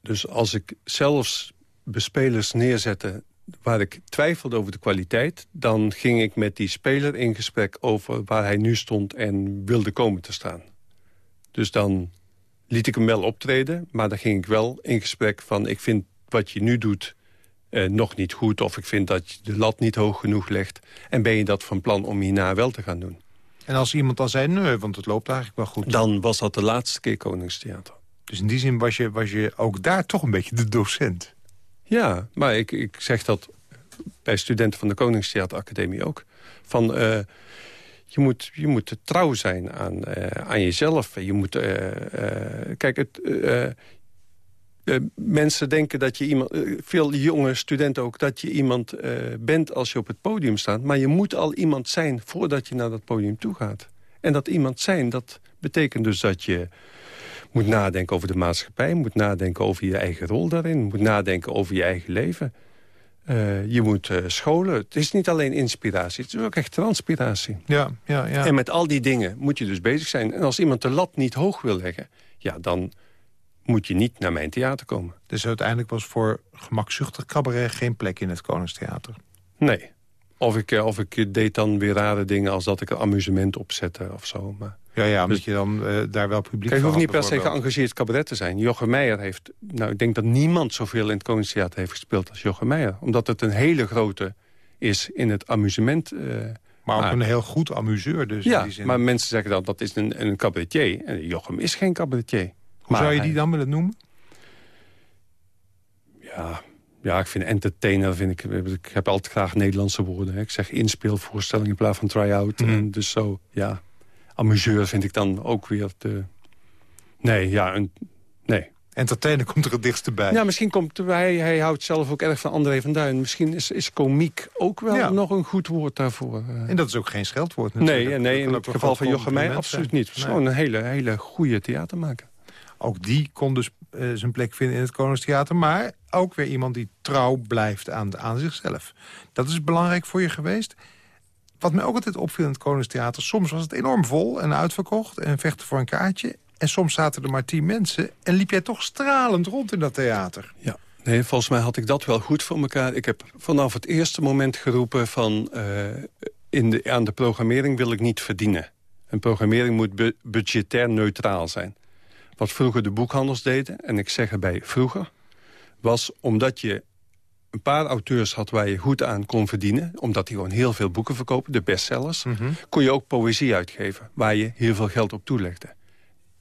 Dus als ik zelfs bespelers neerzetten waar ik twijfelde over de kwaliteit... dan ging ik met die speler in gesprek over waar hij nu stond... en wilde komen te staan. Dus dan liet ik hem wel optreden, maar dan ging ik wel in gesprek van... ik vind wat je nu doet eh, nog niet goed... of ik vind dat je de lat niet hoog genoeg legt... en ben je dat van plan om hierna wel te gaan doen. En als iemand dan zei, nee, want het loopt eigenlijk wel goed... Dan was dat de laatste keer Koningstheater. Dus in die zin was je, was je ook daar toch een beetje de docent? Ja, maar ik, ik zeg dat bij studenten van de Koningstheateracademie ook. Van, uh, je, moet, je moet trouw zijn aan, uh, aan jezelf. Je moet, uh, kijk, het, mensen denken dat je iemand... veel jonge studenten ook, dat je iemand bent als je op het podium staat. Maar je moet al iemand zijn voordat je naar dat podium toe gaat. En dat iemand zijn, dat betekent dus dat je moet nadenken over de maatschappij... moet nadenken over je eigen rol daarin... moet nadenken over je eigen leven. Uh, je moet uh, scholen. Het is niet alleen inspiratie, het is ook echt transpiratie. Ja, ja, ja. En met al die dingen moet je dus bezig zijn. En als iemand de lat niet hoog wil leggen... ja, dan moet je niet naar mijn theater komen. Dus uiteindelijk was voor gemakzuchtig cabaret geen plek in het Koningstheater? Nee. Of ik, eh, of ik deed dan weer rare dingen als dat ik een amusement opzette of zo. Maar... Ja, ja, omdat dus, je dan uh, daar wel publiek Kijk, je hoeft niet per se geëngageerd cabaret te zijn. Jochem Meijer heeft... Nou, ik denk dat niemand zoveel in het Koningstheater heeft gespeeld als Jochem Meijer. Omdat het een hele grote is in het amusement... Uh, maar ook een heel goed amuseur dus. Ja, in die zin. maar mensen zeggen dan dat is een, een cabaretier. En Jochem is geen cabaretier. Hoe zou je die dan willen noemen? Ja, ja, ik vind entertainer, vind ik, ik heb altijd graag Nederlandse woorden. Hè. Ik zeg inspeelvoorstelling in plaats van try-out. Mhm. En Dus zo, ja, amuseur vind ik dan ook weer de... Nee, ja, een, nee. Entertainer komt er het dichtst bij. Ja, misschien komt hij, hij houdt zelf ook erg van André van Duin. Misschien is, is komiek ook wel Ja. nog een goed woord daarvoor. eh. En dat is ook geen scheldwoord natuurlijk. nee, nee, in het geval van Jochem compliment absoluut niet. Het is Nee. gewoon een hele, hele goede theatermaker. Ook die kon dus eh, zijn plek vinden in het Koningstheater. Maar ook weer iemand die trouw blijft aan, aan zichzelf. Dat is belangrijk voor je geweest. Wat mij ook altijd opviel in het Koningstheater... soms was het enorm vol en uitverkocht en vechten voor een kaartje. En soms zaten er maar tien mensen... en liep jij toch stralend rond in dat theater. Ja, nee, volgens mij had ik dat wel goed voor elkaar. Ik heb vanaf het eerste moment geroepen van... eh, in de, aan de programmering wil ik niet verdienen. Een programmering moet bu- budgetair neutraal zijn. Wat vroeger de boekhandels deden, en ik zeg erbij vroeger... was omdat je een paar auteurs had waar je goed aan kon verdienen... omdat die gewoon heel veel boeken verkopen, de bestsellers... kon je ook poëzie uitgeven, waar je heel veel geld op toelegde.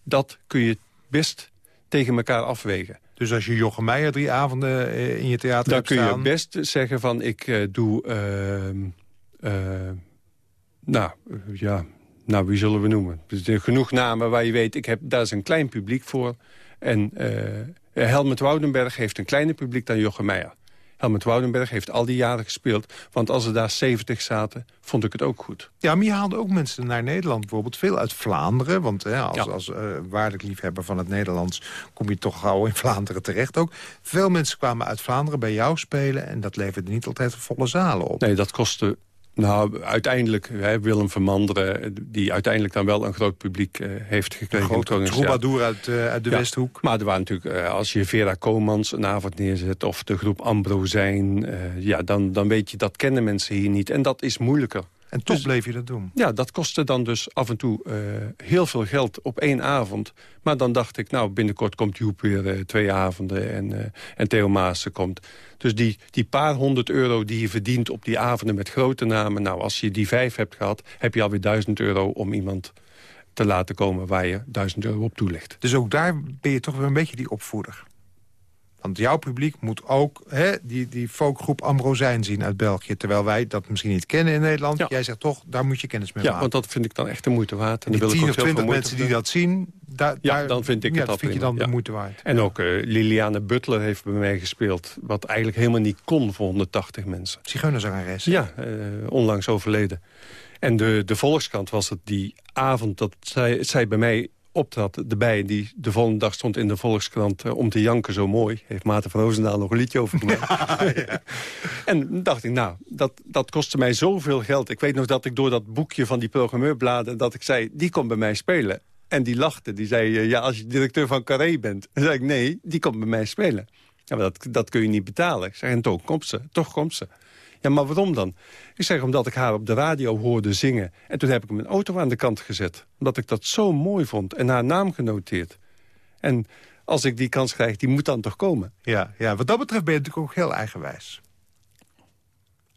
Dat kun je best tegen elkaar afwegen. Dus als je Jochem Meijer drie avonden eh, in je theater Dan hebt kun je staan... best zeggen van ik eh, doe... ehm, eh, nou, ja, nou, wie zullen we noemen? Dus er genoeg namen waar je weet, ik heb, daar is een klein publiek voor. En Helmut Woudenberg heeft een kleiner publiek dan Jochem Meijer. Helmut Woudenberg heeft al die jaren gespeeld. Want als er daar 70 zaten, vond ik het ook goed. Ja, maar je haalde ook mensen naar Nederland bijvoorbeeld. Veel uit Vlaanderen. Want hè, als, Ja. als eh, waarlijk liefhebber van het Nederlands... kom je toch gauw in Vlaanderen terecht ook. Veel mensen kwamen uit Vlaanderen bij jou spelen... en dat leverde niet altijd volle zalen op. Nee, dat kostte... Nou, uiteindelijk, hè, Willem Vermanderen... die uiteindelijk dan wel een groot publiek eh, heeft Een gekregen. het grote troubadour uit, eh, uit de Ja. Westhoek. Maar er waren natuurlijk, eh, als je Vera Komans een avond neerzet... of de groep Ambrosijn, eh ja, dan, dan weet je, dat kennen mensen hier niet. En dat is moeilijker. En toch Dus- bleef je dat doen. Ja, dat kostte dan dus af en toe eh, heel veel geld op één avond. Maar dan dacht ik, nou, binnenkort komt Joep weer eh, twee avonden... en, eh, en Theo Maassen komt. Dus die, die paar honderd euro die je verdient op die avonden met grote namen... nou, als je die vijf hebt gehad, heb je alweer duizend euro... om iemand te laten komen waar je duizend euro op toelegt. Dus ook daar ben je toch weer een beetje die opvoeder. Want jouw publiek moet ook hè, die, die folkgroep Ambrosijn zien uit België. Terwijl wij dat misschien niet kennen in Nederland. Ja. Jij zegt toch, daar moet je kennis mee Ja, maken. want dat vind ik dan echt de moeite waard. En die daar wil ik 10 ook of heel veel 20 moeite mensen die dat zien, daar, Ja, daar- dan vind ik ja, het dat vind je dan de ja. moeite waard. En ook eh, Liliane Butler heeft bij mij gespeeld... wat eigenlijk helemaal niet kon voor 180 mensen. Zigeunerzangeres. Ja, eh, onlangs overleden. En de, de Volkskrant was het die avond dat zij, zij bij mij optrad erbij. Die de volgende dag stond in de Volkskrant eh, om te janken zo mooi. Heeft Maarten van Roosendaal nog een liedje over gemaakt. en dacht ik, nou, dat, dat kostte mij zoveel geld. Ik weet nog dat ik door dat boekje van die programmeurbladen... dat ik zei, die komt bij mij spelen. En die lachte. Die zei, eh, ja, als je directeur van Carré bent. Dan zei ik, nee, die komt bij mij spelen. Ja, maar dat, dat kun je niet betalen. Ik zeg, en toch komt ze. Toch komt ze. Ja, maar waarom dan? Ik zeg, omdat ik haar op de radio hoorde zingen. En toen heb ik mijn auto aan de kant gezet. Omdat ik dat zo mooi vond. En haar naam genoteerd. En als ik die kans krijg, die moet dan toch komen. Ja, ja, wat dat betreft ben je natuurlijk ook heel eigenwijs.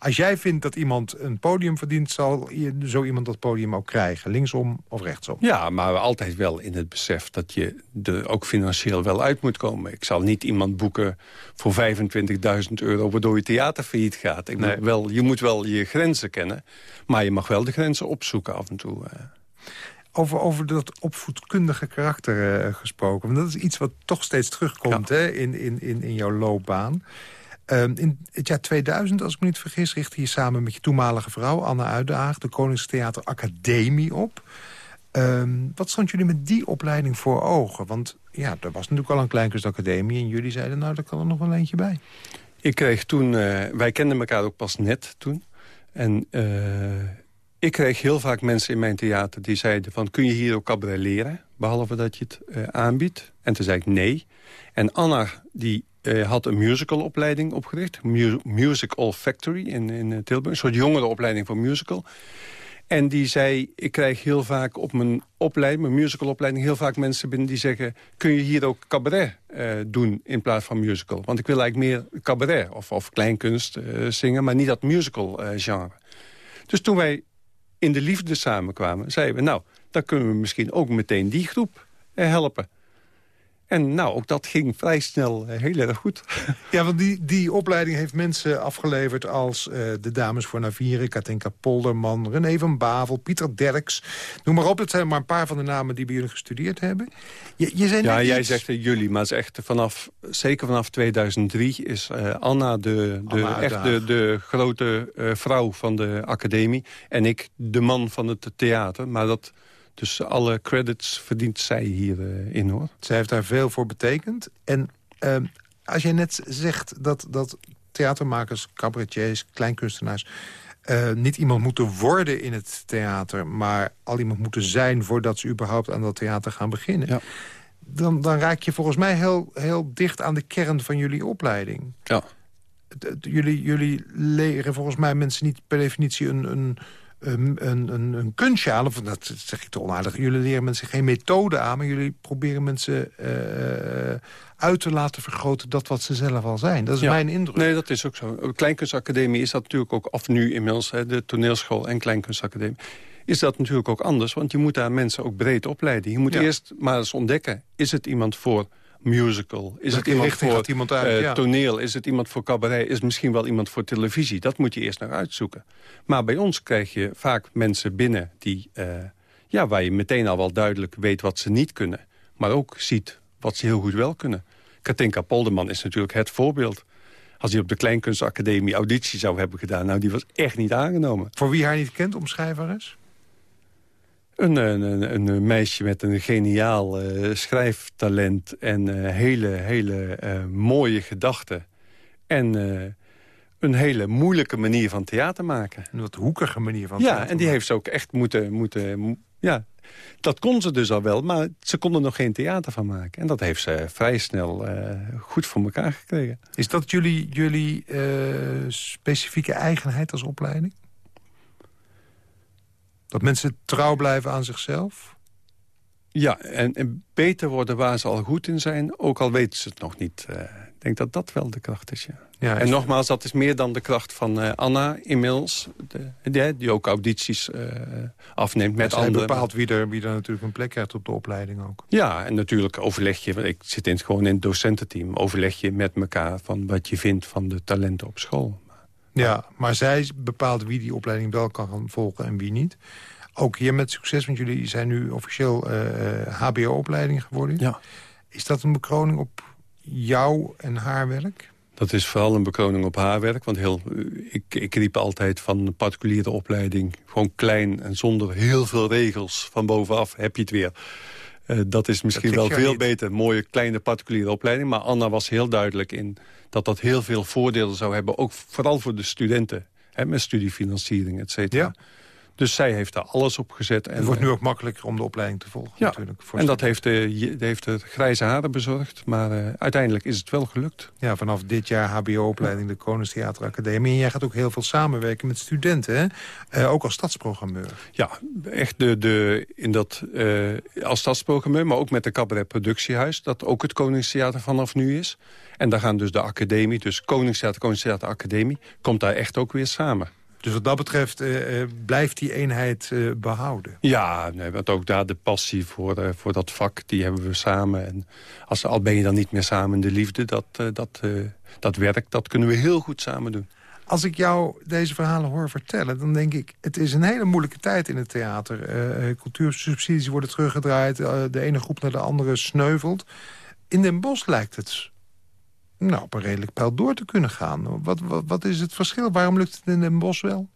Als jij vindt dat iemand een podium verdient... zal je zo iemand dat podium ook krijgen. Linksom of rechtsom. Ja, maar altijd wel in het besef dat je er ook financieel wel uit moet komen. Ik zal niet iemand boeken voor 25.000 euro... waardoor je theater failliet gaat. Ik Nee. moet wel, je moet wel je grenzen kennen. Maar je mag wel de grenzen opzoeken af en toe. eh. Over, over dat opvoedkundige karakter eh, gesproken. Want dat is iets wat toch steeds terugkomt hè, in, in, in, in jouw loopbaan. Ehm, in het jaar 2000, als ik me niet vergis... richtte je samen met je toenmalige vrouw, Anne Uidenhaag... de Koningstheater Academie op. Ehm, wat stond jullie met die opleiding voor ogen? Want ja, er was natuurlijk al een kleinkunstacademie... en jullie zeiden, nou, daar kan er nog wel eentje bij. Ik kreeg toen, eh, wij kenden elkaar ook pas net toen. En eh, ik kreeg heel vaak mensen in mijn theater die zeiden van... kun je hier ook cabaret leren, behalve dat je het eh, aanbiedt? En toen zei ik nee. En Anna die eh, had een musicalopleiding opgericht. Mu Musical Factory in, in eh, Tilburg. Een soort jongerenopleiding voor musical. En die zei, ik krijg heel vaak op mijn opleiding, mijn musicalopleiding... heel vaak mensen binnen die zeggen... kun je hier ook cabaret eh, doen in plaats van musical? Want ik wil eigenlijk meer cabaret of, of kleinkunst zingen... maar niet dat musical genre. Dus toen wij in de liefde samenkwamen, zeiden we... nou, dan kunnen we misschien ook meteen die groep helpen. En nou, ook dat ging vrij snel eh, heel erg goed. Ja, want die, die opleiding heeft mensen afgeleverd als uh, de dames voor Navieren... Katinka Polderman, René van Bavel, Pieter Derks. Noem maar op, dat zijn maar een paar van de namen die bij jullie gestudeerd hebben. Je, je ja, jij zegt jullie, maar het is echt vanaf, zeker vanaf 2003... is uh, Anna, de, de, Anna echt de, de grote vrouw van de academie... en ik de man van het theater, maar dat dus alle credits verdient zij hierin, in, hoor. Zij heeft daar veel voor betekend. En uh, als jij net zegt dat, dat theatermakers, cabaretiers, kleinkunstenaars... Uh, niet iemand moeten worden in het theater... maar al iemand moeten zijn voordat ze überhaupt aan dat theater gaan beginnen... Ja. Dan, dan raak je volgens mij heel, heel dicht aan de kern van jullie opleiding. Ja. Jullie, jullie leren volgens mij mensen niet per definitie een, een een, een, een kunstje Of dat zeg ik te onaardig. Jullie leren mensen geen methode aan... maar jullie proberen mensen uh, uit te laten vergroten... dat wat ze zelf al zijn. Dat is mijn indruk. Nee, dat is ook zo. Kleinkunstacademie is dat natuurlijk ook... of nu inmiddels hè, de toneelschool en Kleinkunstacademie... is dat natuurlijk ook anders. Want je moet daar mensen ook breed opleiden. Je moet eerst maar eens ontdekken... is het iemand voor musical? Is het iemand voor iemand uit, uh, toneel? Is het iemand voor cabaret? Is het misschien wel iemand voor televisie? Dat moet je eerst nog uitzoeken. Maar bij ons krijg je vaak mensen binnen die, uh, ja, waar je meteen al wel duidelijk weet wat ze niet kunnen. Maar ook ziet wat ze heel goed wel kunnen. Katinka Polderman is natuurlijk het voorbeeld. Als hij op de Kleinkunstacademie auditie zou hebben gedaan... nou, die was echt niet aangenomen. Voor wie haar niet kent, omschrijf haar eens. Een, een, een, meisje met een geniaal uh, schrijftalent en uh, hele, hele uh, mooie gedachten. En een hele moeilijke manier van theater maken. Een wat hoekige manier van ja, theater Ja, en die heeft ze ook echt moeten... moeten ja, dat kon ze dus al wel, maar ze kon er nog geen theater van maken. En dat heeft ze vrij snel goed voor elkaar gekregen. Is dat jullie, jullie specifieke eigenheid als opleiding? Dat mensen trouw blijven aan zichzelf? Ja, en, en, beter worden waar ze al goed in zijn, ook al weten ze het nog niet. Uh, ik denk dat dat wel de kracht is, ja. ja en nogmaals, dat is meer dan de kracht van uh, Anna inmiddels... De, die ook audities uh, afneemt met anderen. Bepaalt wie er, wie er natuurlijk een plek krijgt op de opleiding ook. Ja, en natuurlijk overleg je, ik zit in, gewoon in het docententeam... overleg je met elkaar van wat je vindt van de talenten op school. Ja, maar zij bepaalt wie die opleiding wel kan gaan volgen en wie niet. Ook hier met succes, want jullie zijn nu officieel hbo-opleiding eh, geworden. Ja. Is dat een bekroning op jou en haar werk? Dat is vooral een bekroning op haar werk. Want heel, ik, ik riep altijd van een particuliere opleiding... gewoon klein en zonder heel veel regels van bovenaf heb je het weer. Uh, dat is misschien wel veel beter. Mooie kleine particuliere opleiding. Maar Anna was heel duidelijk in dat dat heel veel voordelen zou hebben. Ook vooral voor de studenten. Hè, met studiefinanciering, et cetera. Dus zij heeft daar alles op gezet. En het wordt nu ook makkelijker om de opleiding te volgen. Ja, natuurlijk, en dat heeft, de, heeft de grijze haren bezorgd. Maar uh, uiteindelijk is het wel gelukt. Ja, vanaf dit jaar hbo-opleiding de Koningstheateracademie. En jij gaat ook heel veel samenwerken met studenten, hè? Uh, ook als stadsprogrammeur. Ja, echt de, de, in dat, uh, als stadsprogrammeur, maar ook met de cabaret productiehuis. Dat ook het Koningstheater vanaf nu is. En daar gaan dus de academie, dus Koningstheater, Koningstheater Academie... komt daar echt ook weer samen. Dus wat dat betreft uh, blijft die eenheid uh, behouden? Ja, nee, want ook daar de passie voor, uh, voor dat vak, die hebben we samen. En als, al ben je dan niet meer samen in de liefde, dat, dat, dat werk, dat kunnen we heel goed samen doen. Als ik jou deze verhalen hoor vertellen, dan denk ik... het is een hele moeilijke tijd in het theater. cultuursubsidies worden teruggedraaid, de ene groep naar de andere sneuvelt. In Den Bosch lijkt het nou, op een redelijk pijl door te kunnen gaan. Wat, wat, wat is het verschil? Waarom lukt het in Den Bosch wel?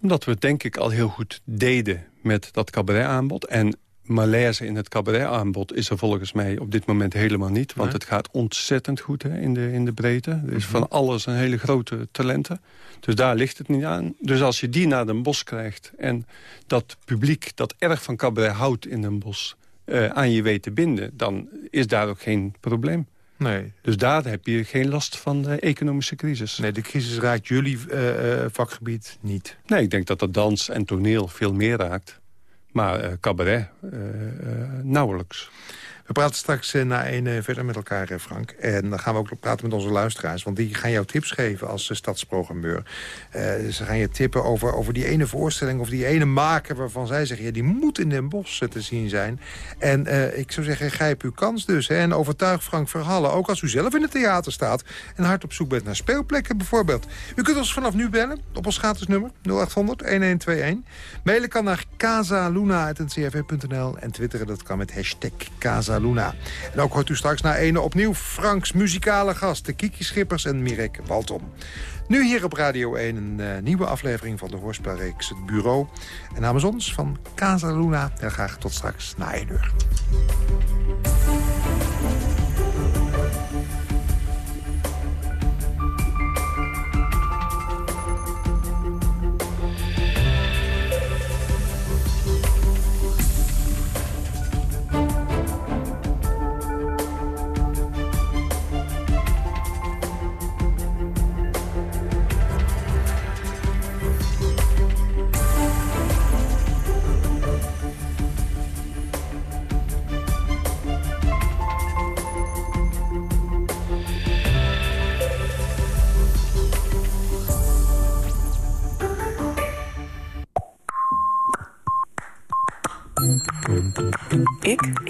Omdat we het denk ik al heel goed deden met dat cabaretaanbod. En malaise in het cabaretaanbod is er volgens mij op dit moment helemaal niet. Want het gaat ontzettend goed hè, in, de, in de breedte. Er is mhm. van alles een hele grote talenten. Dus daar ligt het niet aan. Dus als je die naar Den Bosch krijgt... en dat publiek dat erg van cabaret houdt in Den Bosch... Uh, aan je weet te binden, dan is daar ook geen probleem. Nee. Dus daar heb je geen last van de economische crisis. Nee, de crisis raakt jullie uh, vakgebied niet. Nee, ik denk dat dat dans en toneel veel meer raakt. Maar uh, cabaret nauwelijks. We praten straks uh, na één verder met elkaar, Frank. En dan gaan we ook praten met onze luisteraars. Want die gaan jou tips geven als stadsprogrammeur. ze gaan je tippen over, over die ene voorstelling of die ene maker... waarvan zij zeggen, ja, die moet in Den Bosch te zien zijn. En ik zou zeggen, grijp uw kans dus. Hè, en overtuig Frank Verhallen, ook als u zelf in het theater staat... en hard op zoek bent naar speelplekken bijvoorbeeld. U kunt ons vanaf nu bellen op ons gratis nummer 0800-1121. Mailen kan naar casaluna.ncrv.nl en twitteren dat kan met hashtag Casaluna. En ook hoort u straks naar ene opnieuw Franks muzikale gasten... Kiki Schippers en Mirek Walton. Nu hier op Radio 1 een uh, nieuwe aflevering van de hoorspelreeks Het Bureau. En namens ons van Casa Luna, heel graag tot straks na 1 uur.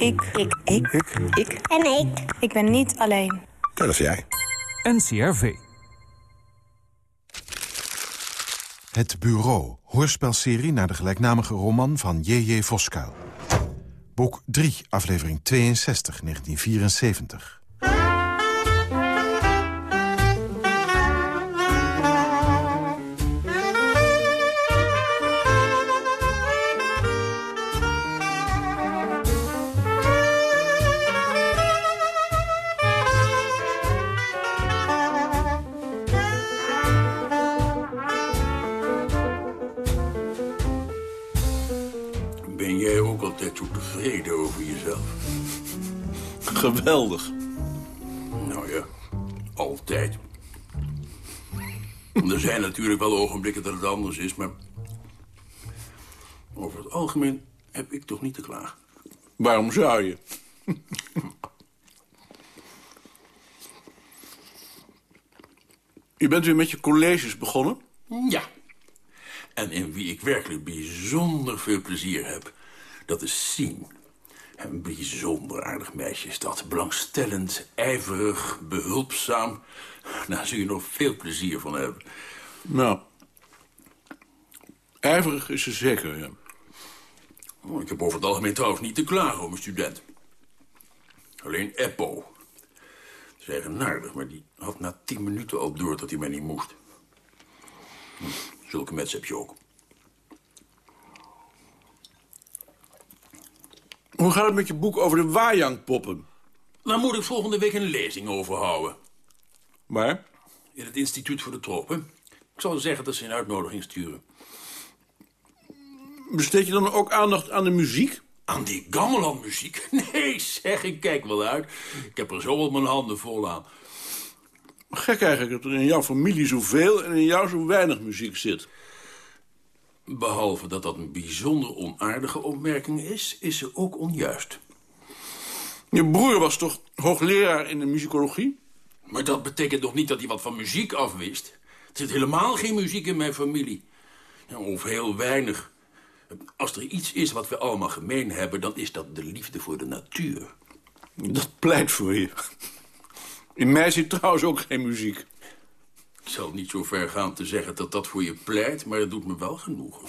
Ik. Ik. Ik. Ik. En ik. Ik ben niet alleen. Dat is jij. NCRV. Het Bureau. Hoorspelserie naar de gelijknamige roman van J.J. Voskuil. Boek 3, aflevering 62, 1974. Geweldig. Nou ja, altijd. er zijn natuurlijk wel ogenblikken dat het anders is, maar... over het algemeen heb ik toch niet te klagen. Waarom zou je? Je bent weer met je colleges begonnen? Ja. En in wie ik werkelijk bijzonder veel plezier heb, dat is Sien. Een bijzonder aardig meisje is dat. Belangstellend, ijverig, behulpzaam. Daar zul je nog veel plezier van hebben. Nou, ijverig is ze zeker, ja. Oh, ik heb over het algemeen trouwens niet te klagen over mijn student. Alleen Eppo. Dat is eigenaardig, maar die had na tien minuten al door dat hij mij niet moest. Hm, zulke mensen heb je ook. Hoe gaat het met je boek over de Wajang-poppen? Daar moet ik volgende week een lezing over houden. Waar? In het Instituut voor de Tropen. Ik zal zeggen dat ze een uitnodiging sturen. Besteed je dan ook aandacht aan de muziek? Aan die gamelan-muziek? Nee, zeg, ik kijk wel uit. Ik heb er zo op mijn handen vol aan. Gek eigenlijk dat er in jouw familie zoveel en in jou zo weinig muziek zit. Behalve dat dat een bijzonder onaardige opmerking is, is ze ook onjuist. Je broer was toch hoogleraar in de muzikologie? Maar dat betekent nog niet dat hij wat van muziek afwist. Er zit helemaal geen muziek in mijn familie. Of heel weinig. Als er iets is wat we allemaal gemeen hebben... dan is dat de liefde voor de natuur. Dat pleit voor je. In mij zit trouwens ook geen muziek. Ik zal niet zo ver gaan te zeggen dat dat voor je pleit, maar het doet me wel genoegen.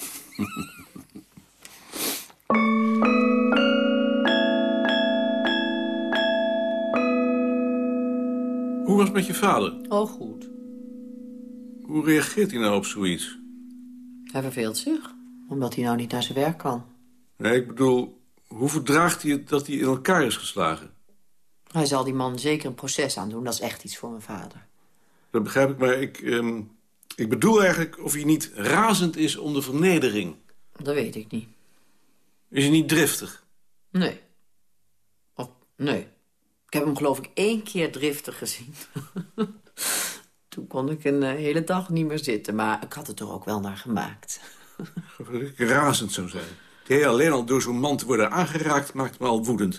Hoe was het met je vader? Oh, goed. Hoe reageert hij nou op zoiets? Hij verveelt zich, omdat hij nou niet naar zijn werk kan. Nee, ik bedoel, hoe verdraagt hij het dat hij in elkaar is geslagen? Hij zal die man zeker een proces aandoen, dat is echt iets voor mijn vader. Dat begrijp ik, maar ik, ehm, ik bedoel eigenlijk of hij niet razend is om de vernedering. Dat weet ik niet. Is hij niet driftig? Nee. Of, nee. Ik heb hem geloof ik één keer driftig gezien. Toen kon ik een eh, hele dag niet meer zitten, maar ik had het er ook wel naar gemaakt. dat ik razend zou zijn. Heel alleen al door zo'n man te worden aangeraakt maakt me al woedend.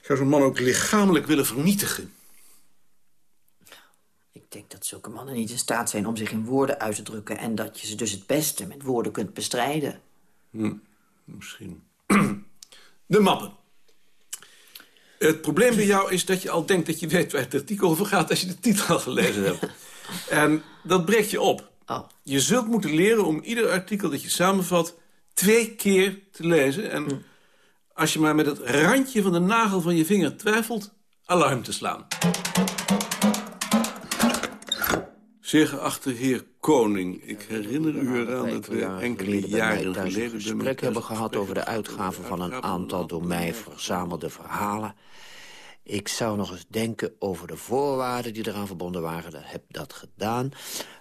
Ik zou zo'n man ook lichamelijk willen vernietigen. Ik denk dat zulke mannen niet in staat zijn om zich in woorden uit te drukken... en dat je ze dus het beste met woorden kunt bestrijden. Hm, misschien. De mappen. Het probleem bij jou is dat je al denkt dat je weet waar het artikel over gaat... als je de titel al gelezen hebt. en dat breekt je op. Oh. Je zult moeten leren om ieder artikel dat je samenvat... twee keer te lezen. En Hm. als je maar met het randje van de nagel van je vinger twijfelt... alarm te slaan. Zeer geachte heer Koning, ik herinner u eraan dat we enkele jaren thuis een geleden... gesprek hebben gehad over de uitgave van een aantal door mij verzamelde verhalen. Ik zou nog eens denken over de voorwaarden die eraan verbonden waren. Dat heb dat gedaan.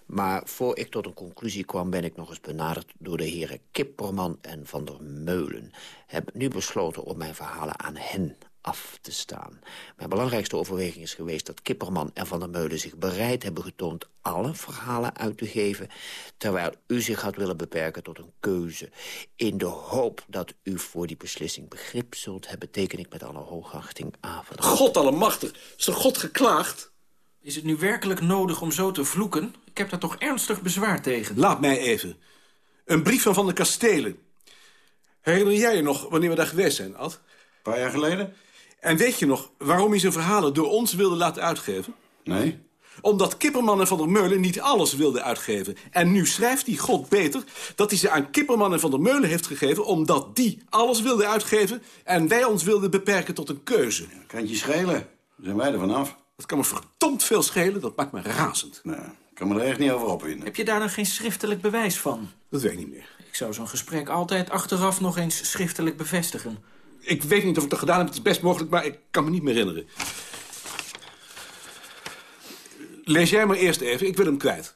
Maar voor ik tot een conclusie kwam... ben ik nog eens benaderd door de heren Kipperman en Van der Meulen. Heb nu besloten om mijn verhalen aan hen af te staan. Mijn belangrijkste overweging is geweest dat Kipperman en Van der Meulen zich bereid hebben getoond alle verhalen uit te geven, terwijl u zich had willen beperken tot een keuze. In de hoop dat u voor die beslissing begrip zult hebben, teken ik met alle hoogachting af. God allemachtig, is er God geklaagd? Is het nu werkelijk nodig om zo te vloeken? Ik heb daar toch ernstig bezwaar tegen. Laat mij even. Een brief van Van de Kastelen. Herinner jij je nog wanneer we daar geweest zijn, Ad? Een paar jaar geleden. En weet je nog waarom hij zijn verhalen door ons wilde laten uitgeven? Nee. Omdat Kipperman en Van der Meulen niet alles wilden uitgeven. En nu schrijft hij God beter dat hij ze aan Kipperman en Van der Meulen heeft gegeven... omdat die alles wilden uitgeven en wij ons wilden beperken tot een keuze. Kan het je schelen? Zijn wij er vanaf? Dat kan me verdomd veel schelen, dat maakt me razend. Nee, ik kan me er echt niet over opwinden. Heb je daar dan geen schriftelijk bewijs van? Dat weet ik niet meer. Ik zou zo'n gesprek altijd achteraf nog eens schriftelijk bevestigen. Ik weet niet of ik dat gedaan heb, het is best mogelijk, maar ik kan me niet meer herinneren. Lees jij maar eerst even, ik wil hem kwijt.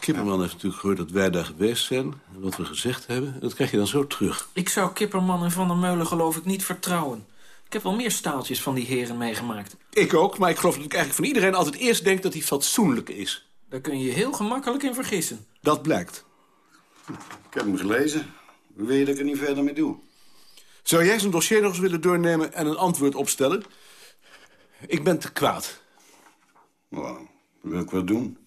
Kipperman heeft natuurlijk gehoord dat wij daar geweest zijn... en wat we gezegd hebben. En dat krijg je dan zo terug. Ik zou Kipperman en Van der Meulen geloof ik niet vertrouwen. Ik heb wel meer staaltjes van die heren meegemaakt. Ik ook, maar ik geloof dat ik eigenlijk van iedereen altijd eerst denk dat hij fatsoenlijk is. Daar kun je je heel gemakkelijk in vergissen. Dat blijkt. Ik heb hem gelezen. Wil je dat ik er niet verder mee doe? Zou jij zijn dossier nog eens willen doornemen en een antwoord opstellen? Ik ben te kwaad. Nou, wil ik wel doen.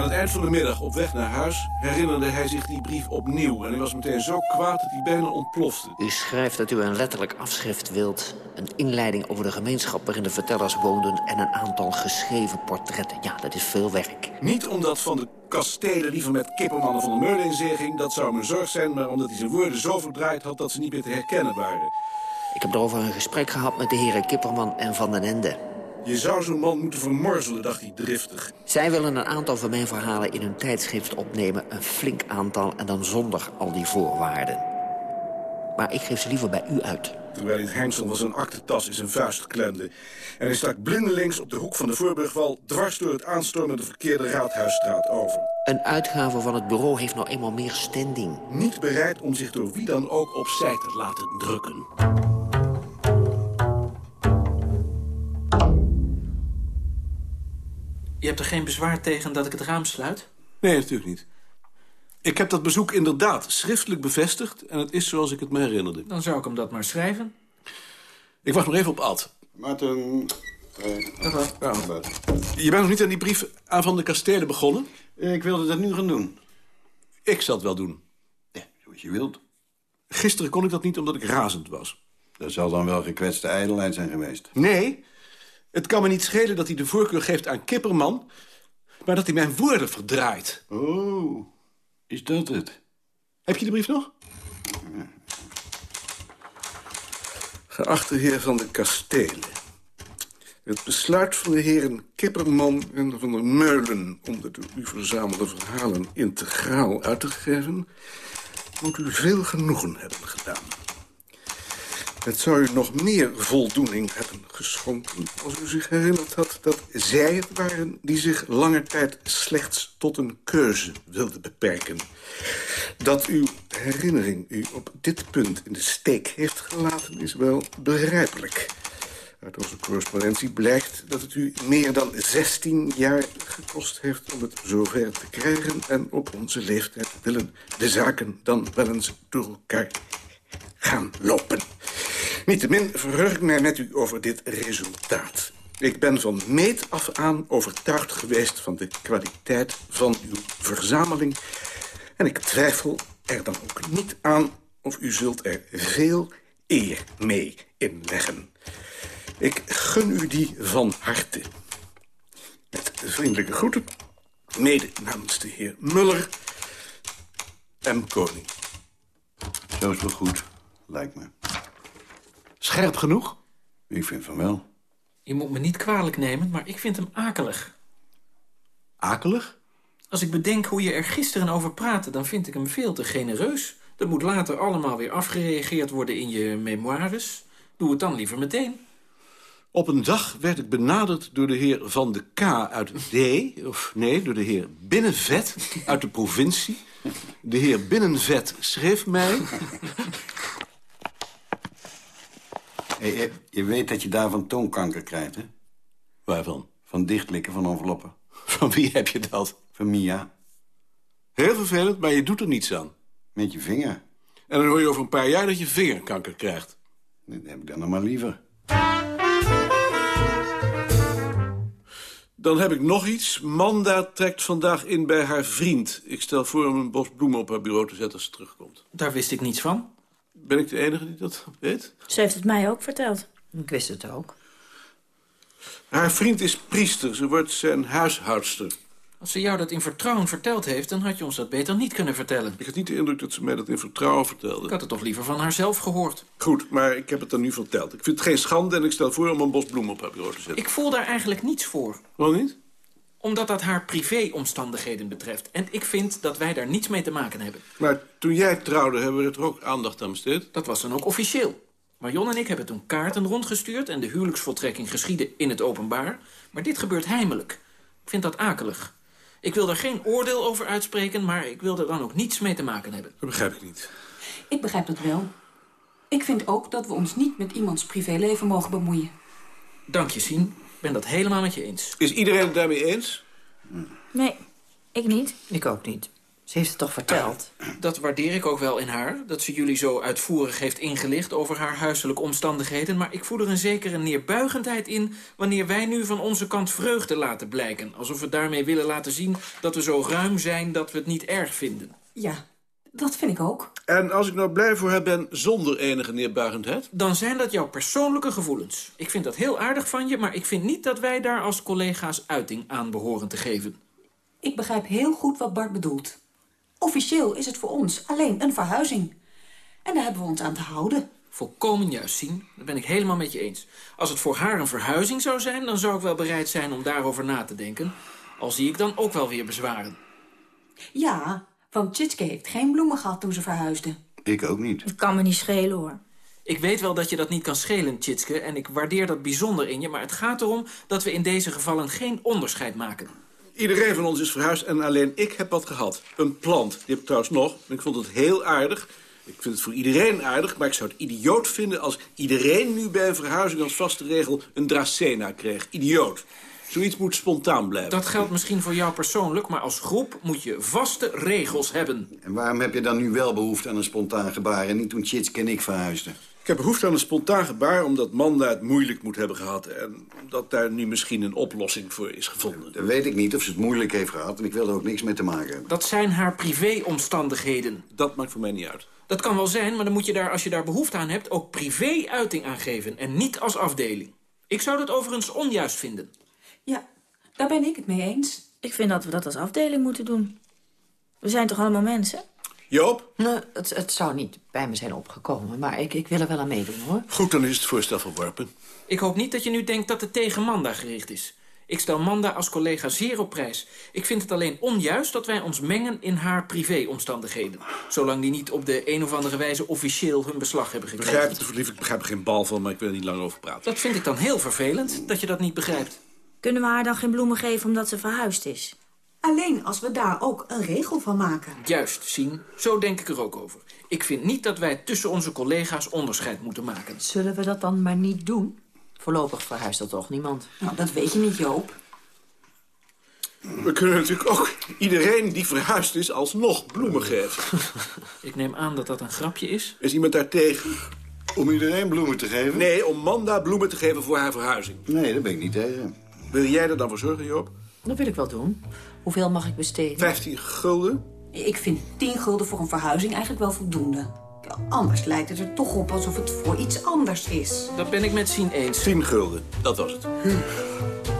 Aan het eind van de middag, op weg naar huis, herinnerde hij zich die brief opnieuw. En hij was meteen zo kwaad dat hij bijna ontplofte. U schrijft dat u een letterlijk afschrift wilt. Een inleiding over de gemeenschap waarin de vertellers woonden... en een aantal geschreven portretten. Ja, dat is veel werk. Niet omdat Van de Kastelen liever met Kippermannen van de Meulen in zee ging... dat zou mijn zorg zijn, maar omdat hij zijn woorden zo verdraaid had... dat ze niet meer te herkennen waren. Ik heb erover een gesprek gehad met de heren Kipperman en Van den Ende. Je zou zo'n man moeten vermorzelen, dacht hij driftig. Zij willen een aantal van mijn verhalen in hun tijdschrift opnemen. Een flink aantal en dan zonder al die voorwaarden. Maar ik geef ze liever bij u uit. Terwijl het hengsel van zijn aktentas in zijn vuist klemde. En hij stak blindelings op de hoek van de Voorburgwal... dwars door het aanstormende verkeerde Raadhuisstraat over. Een uitgave van het bureau heeft nou eenmaal meer standing. Niet bereid om zich door wie dan ook opzij te laten drukken. Je hebt er geen bezwaar tegen dat ik het raam sluit? Nee, natuurlijk niet. Ik heb dat bezoek inderdaad schriftelijk bevestigd... en het is zoals ik het me herinnerde. Dan zou ik hem dat maar schrijven. Ik wacht nog even op Ad. Maarten... Ja. Je bent nog niet aan die brief aan Van de Kastelen begonnen? Ik wilde dat nu gaan doen. Ik zal het wel doen. Ja, zoals je wilt. Gisteren kon ik dat niet omdat ik razend was. Dat zal dan wel gekwetste ijdelheid zijn geweest. Nee, het kan me niet schelen dat hij de voorkeur geeft aan Kipperman... maar dat hij mijn woorden verdraait. Oh, is dat het? Heb je de brief nog? Geachte heer van de Kastelen. Het besluit van de heren Kipperman en van der Meulen... om de door u verzamelde verhalen integraal uit te geven... moet u veel genoegen hebben gedaan. Het zou u nog meer voldoening hebben geschonken... als u zich herinnerd had dat zij waren... die zich lange tijd slechts tot een keuze wilden beperken. Dat uw herinnering u op dit punt in de steek heeft gelaten... is wel begrijpelijk. Uit onze correspondentie blijkt dat het u meer dan 16 jaar gekost heeft om het zover te krijgen... en op onze leeftijd willen de zaken dan wel eens door elkaar gaan lopen. Niettemin verheug ik mij met u over dit resultaat. Ik ben van meet af aan overtuigd geweest van de kwaliteit van uw verzameling. En ik twijfel er dan ook niet aan of u zult er veel eer mee inleggen. Ik gun u die van harte. Met vriendelijke groeten, mede namens de heer Muller, M. Koning. Zo is wel goed, lijkt me. Scherp genoeg? Ik vind van wel. Je moet me niet kwalijk nemen, maar ik vind hem akelig. Akelig? Als ik bedenk hoe je er gisteren over praatte... dan vind ik hem veel te genereus. Dat moet later allemaal weer afgereageerd worden in je memoires. Doe het dan liever meteen. Op een dag werd ik benaderd door de heer Van de K uit D... of nee, door de heer Binnenvet uit de provincie. De heer Binnenvet schreef mij... Hey, je, je weet dat je daarvan toonkanker krijgt, hè? Waarvan? Van dichtlikken van enveloppen. Van wie heb je dat? Van Mia. Heel vervelend, maar je doet er niets aan. Met je vinger. En dan hoor je over een paar jaar dat je vingerkanker krijgt. Dat heb ik dan nog maar liever. Dan heb ik nog iets. Manda trekt vandaag in bij haar vriend. Ik stel voor om een bos bloemen op haar bureau te zetten als ze terugkomt. Daar wist ik niets van. Ben ik de enige die dat weet? Ze heeft het mij ook verteld. Ik wist het ook. Haar vriend is priester. Ze wordt zijn huishoudster. Als ze jou dat in vertrouwen verteld heeft... dan had je ons dat beter niet kunnen vertellen. Ik had niet de indruk dat ze mij dat in vertrouwen vertelde. Ik had het toch liever van haarzelf gehoord. Goed, maar ik heb het dan nu verteld. Ik vind het geen schande en ik stel voor om een bos bloemen op haar bureau te zetten. Ik voel daar eigenlijk niets voor. Waarom niet? Omdat dat haar privéomstandigheden betreft. En ik vind dat wij daar niets mee te maken hebben. Maar toen jij trouwde, hebben we er toch ook aandacht aan besteed? Dat was dan ook officieel. Marion en ik hebben toen kaarten rondgestuurd... en de huwelijksvoltrekking geschiedde in het openbaar. Maar dit gebeurt heimelijk. Ik vind dat akelig. Ik wil daar geen oordeel over uitspreken... maar ik wil er dan ook niets mee te maken hebben. Dat begrijp ik niet. Ik begrijp dat wel. Ik vind ook dat we ons niet met iemands privéleven mogen bemoeien. Dank je, Sien. Ik ben dat helemaal met je eens. Is iedereen het daarmee eens? Nee, ik niet. Ik ook niet. Ze heeft het toch verteld? Dat waardeer ik ook wel in haar. Dat ze jullie zo uitvoerig heeft ingelicht over haar huiselijke omstandigheden. Maar ik voel er een zekere neerbuigendheid in... wanneer wij nu van onze kant vreugde laten blijken. Alsof we daarmee willen laten zien dat we zo ruim zijn... dat we het niet erg vinden. Ja, dat vind ik ook. En als ik nou blij voor haar ben zonder enige neerbuigendheid? Dan zijn dat jouw persoonlijke gevoelens. Ik vind dat heel aardig van je... maar ik vind niet dat wij daar als collega's uiting aan behoren te geven. Ik begrijp heel goed wat Bart bedoelt. Officieel is het voor ons alleen een verhuizing. En daar hebben we ons aan te houden. Volkomen juist, Sien. Dat ben ik helemaal met je eens. Als het voor haar een verhuizing zou zijn... dan zou ik wel bereid zijn om daarover na te denken. Al zie ik dan ook wel weer bezwaren. Ja, want Tjitske heeft geen bloemen gehad toen ze verhuisde. Ik ook niet. Het kan me niet schelen, hoor. Ik weet wel dat je dat niet kan schelen, Tjitske... en ik waardeer dat bijzonder in je... maar het gaat erom dat we in deze gevallen geen onderscheid maken. Iedereen van ons is verhuisd en alleen ik heb wat gehad. Een plant. Die heb ik trouwens nog. En ik vond het heel aardig. Ik vind het voor iedereen aardig, maar ik zou het idioot vinden... als iedereen nu bij een verhuizing als vaste regel een dracena kreeg. Idioot. Zoiets moet spontaan blijven. Dat geldt misschien voor jou persoonlijk, maar als groep moet je vaste regels hebben. En waarom heb je dan nu wel behoefte aan een spontaan gebaar... en niet toen Tjitske en ik verhuisden? Ik heb behoefte aan een spontaan gebaar omdat Manda het moeilijk moet hebben gehad. En omdat daar nu misschien een oplossing voor is gevonden. Dan weet ik niet of ze het moeilijk heeft gehad en ik wil er ook niks mee te maken hebben. Dat zijn haar privéomstandigheden. Dat maakt voor mij niet uit. Dat kan wel zijn, maar dan moet je daar, als je daar behoefte aan hebt... ook privé-uiting aan geven en niet als afdeling. Ik zou dat overigens onjuist vinden. Ja, daar ben ik het mee eens. Ik vind dat we dat als afdeling moeten doen. We zijn toch allemaal mensen? Joop? Nee, het, het zou niet bij me zijn opgekomen, maar ik, ik wil er wel aan meedoen, hoor. Goed, dan is het voorstel verworpen. Ik hoop niet dat je nu denkt dat het tegen Manda gericht is. Ik stel Manda als collega zeer op prijs. Ik vind het alleen onjuist dat wij ons mengen in haar privéomstandigheden. Zolang die niet op de een of andere wijze officieel hun beslag hebben gekregen. begrijp het, lief, ik begrijp er geen bal van, maar ik wil er niet lang over praten. Dat vind ik dan heel vervelend, dat je dat niet begrijpt. Kunnen we haar dan geen bloemen geven omdat ze verhuisd is? Alleen als we daar ook een regel van maken. Juist, Sien. Zo denk ik er ook over. Ik vind niet dat wij tussen onze collega's onderscheid moeten maken. Zullen we dat dan maar niet doen? Voorlopig verhuist er toch niemand. Nou, dat weet je niet, Joop. We kunnen natuurlijk ook iedereen die verhuisd is alsnog bloemen geven. Ik neem aan dat dat een grapje is. Is iemand daar tegen? Om iedereen bloemen te geven? Nee, om Manda bloemen te geven voor haar verhuizing. Nee, daar ben ik niet tegen. Wil jij er dan voor zorgen, Joop? Dat wil ik wel doen. Hoeveel mag ik besteden? 15 gulden? Ik vind 10 gulden voor een verhuizing eigenlijk wel voldoende. Anders lijkt het er toch op alsof het voor iets anders is. Dat ben ik met Sien eens. 10 gulden, dat was het. Het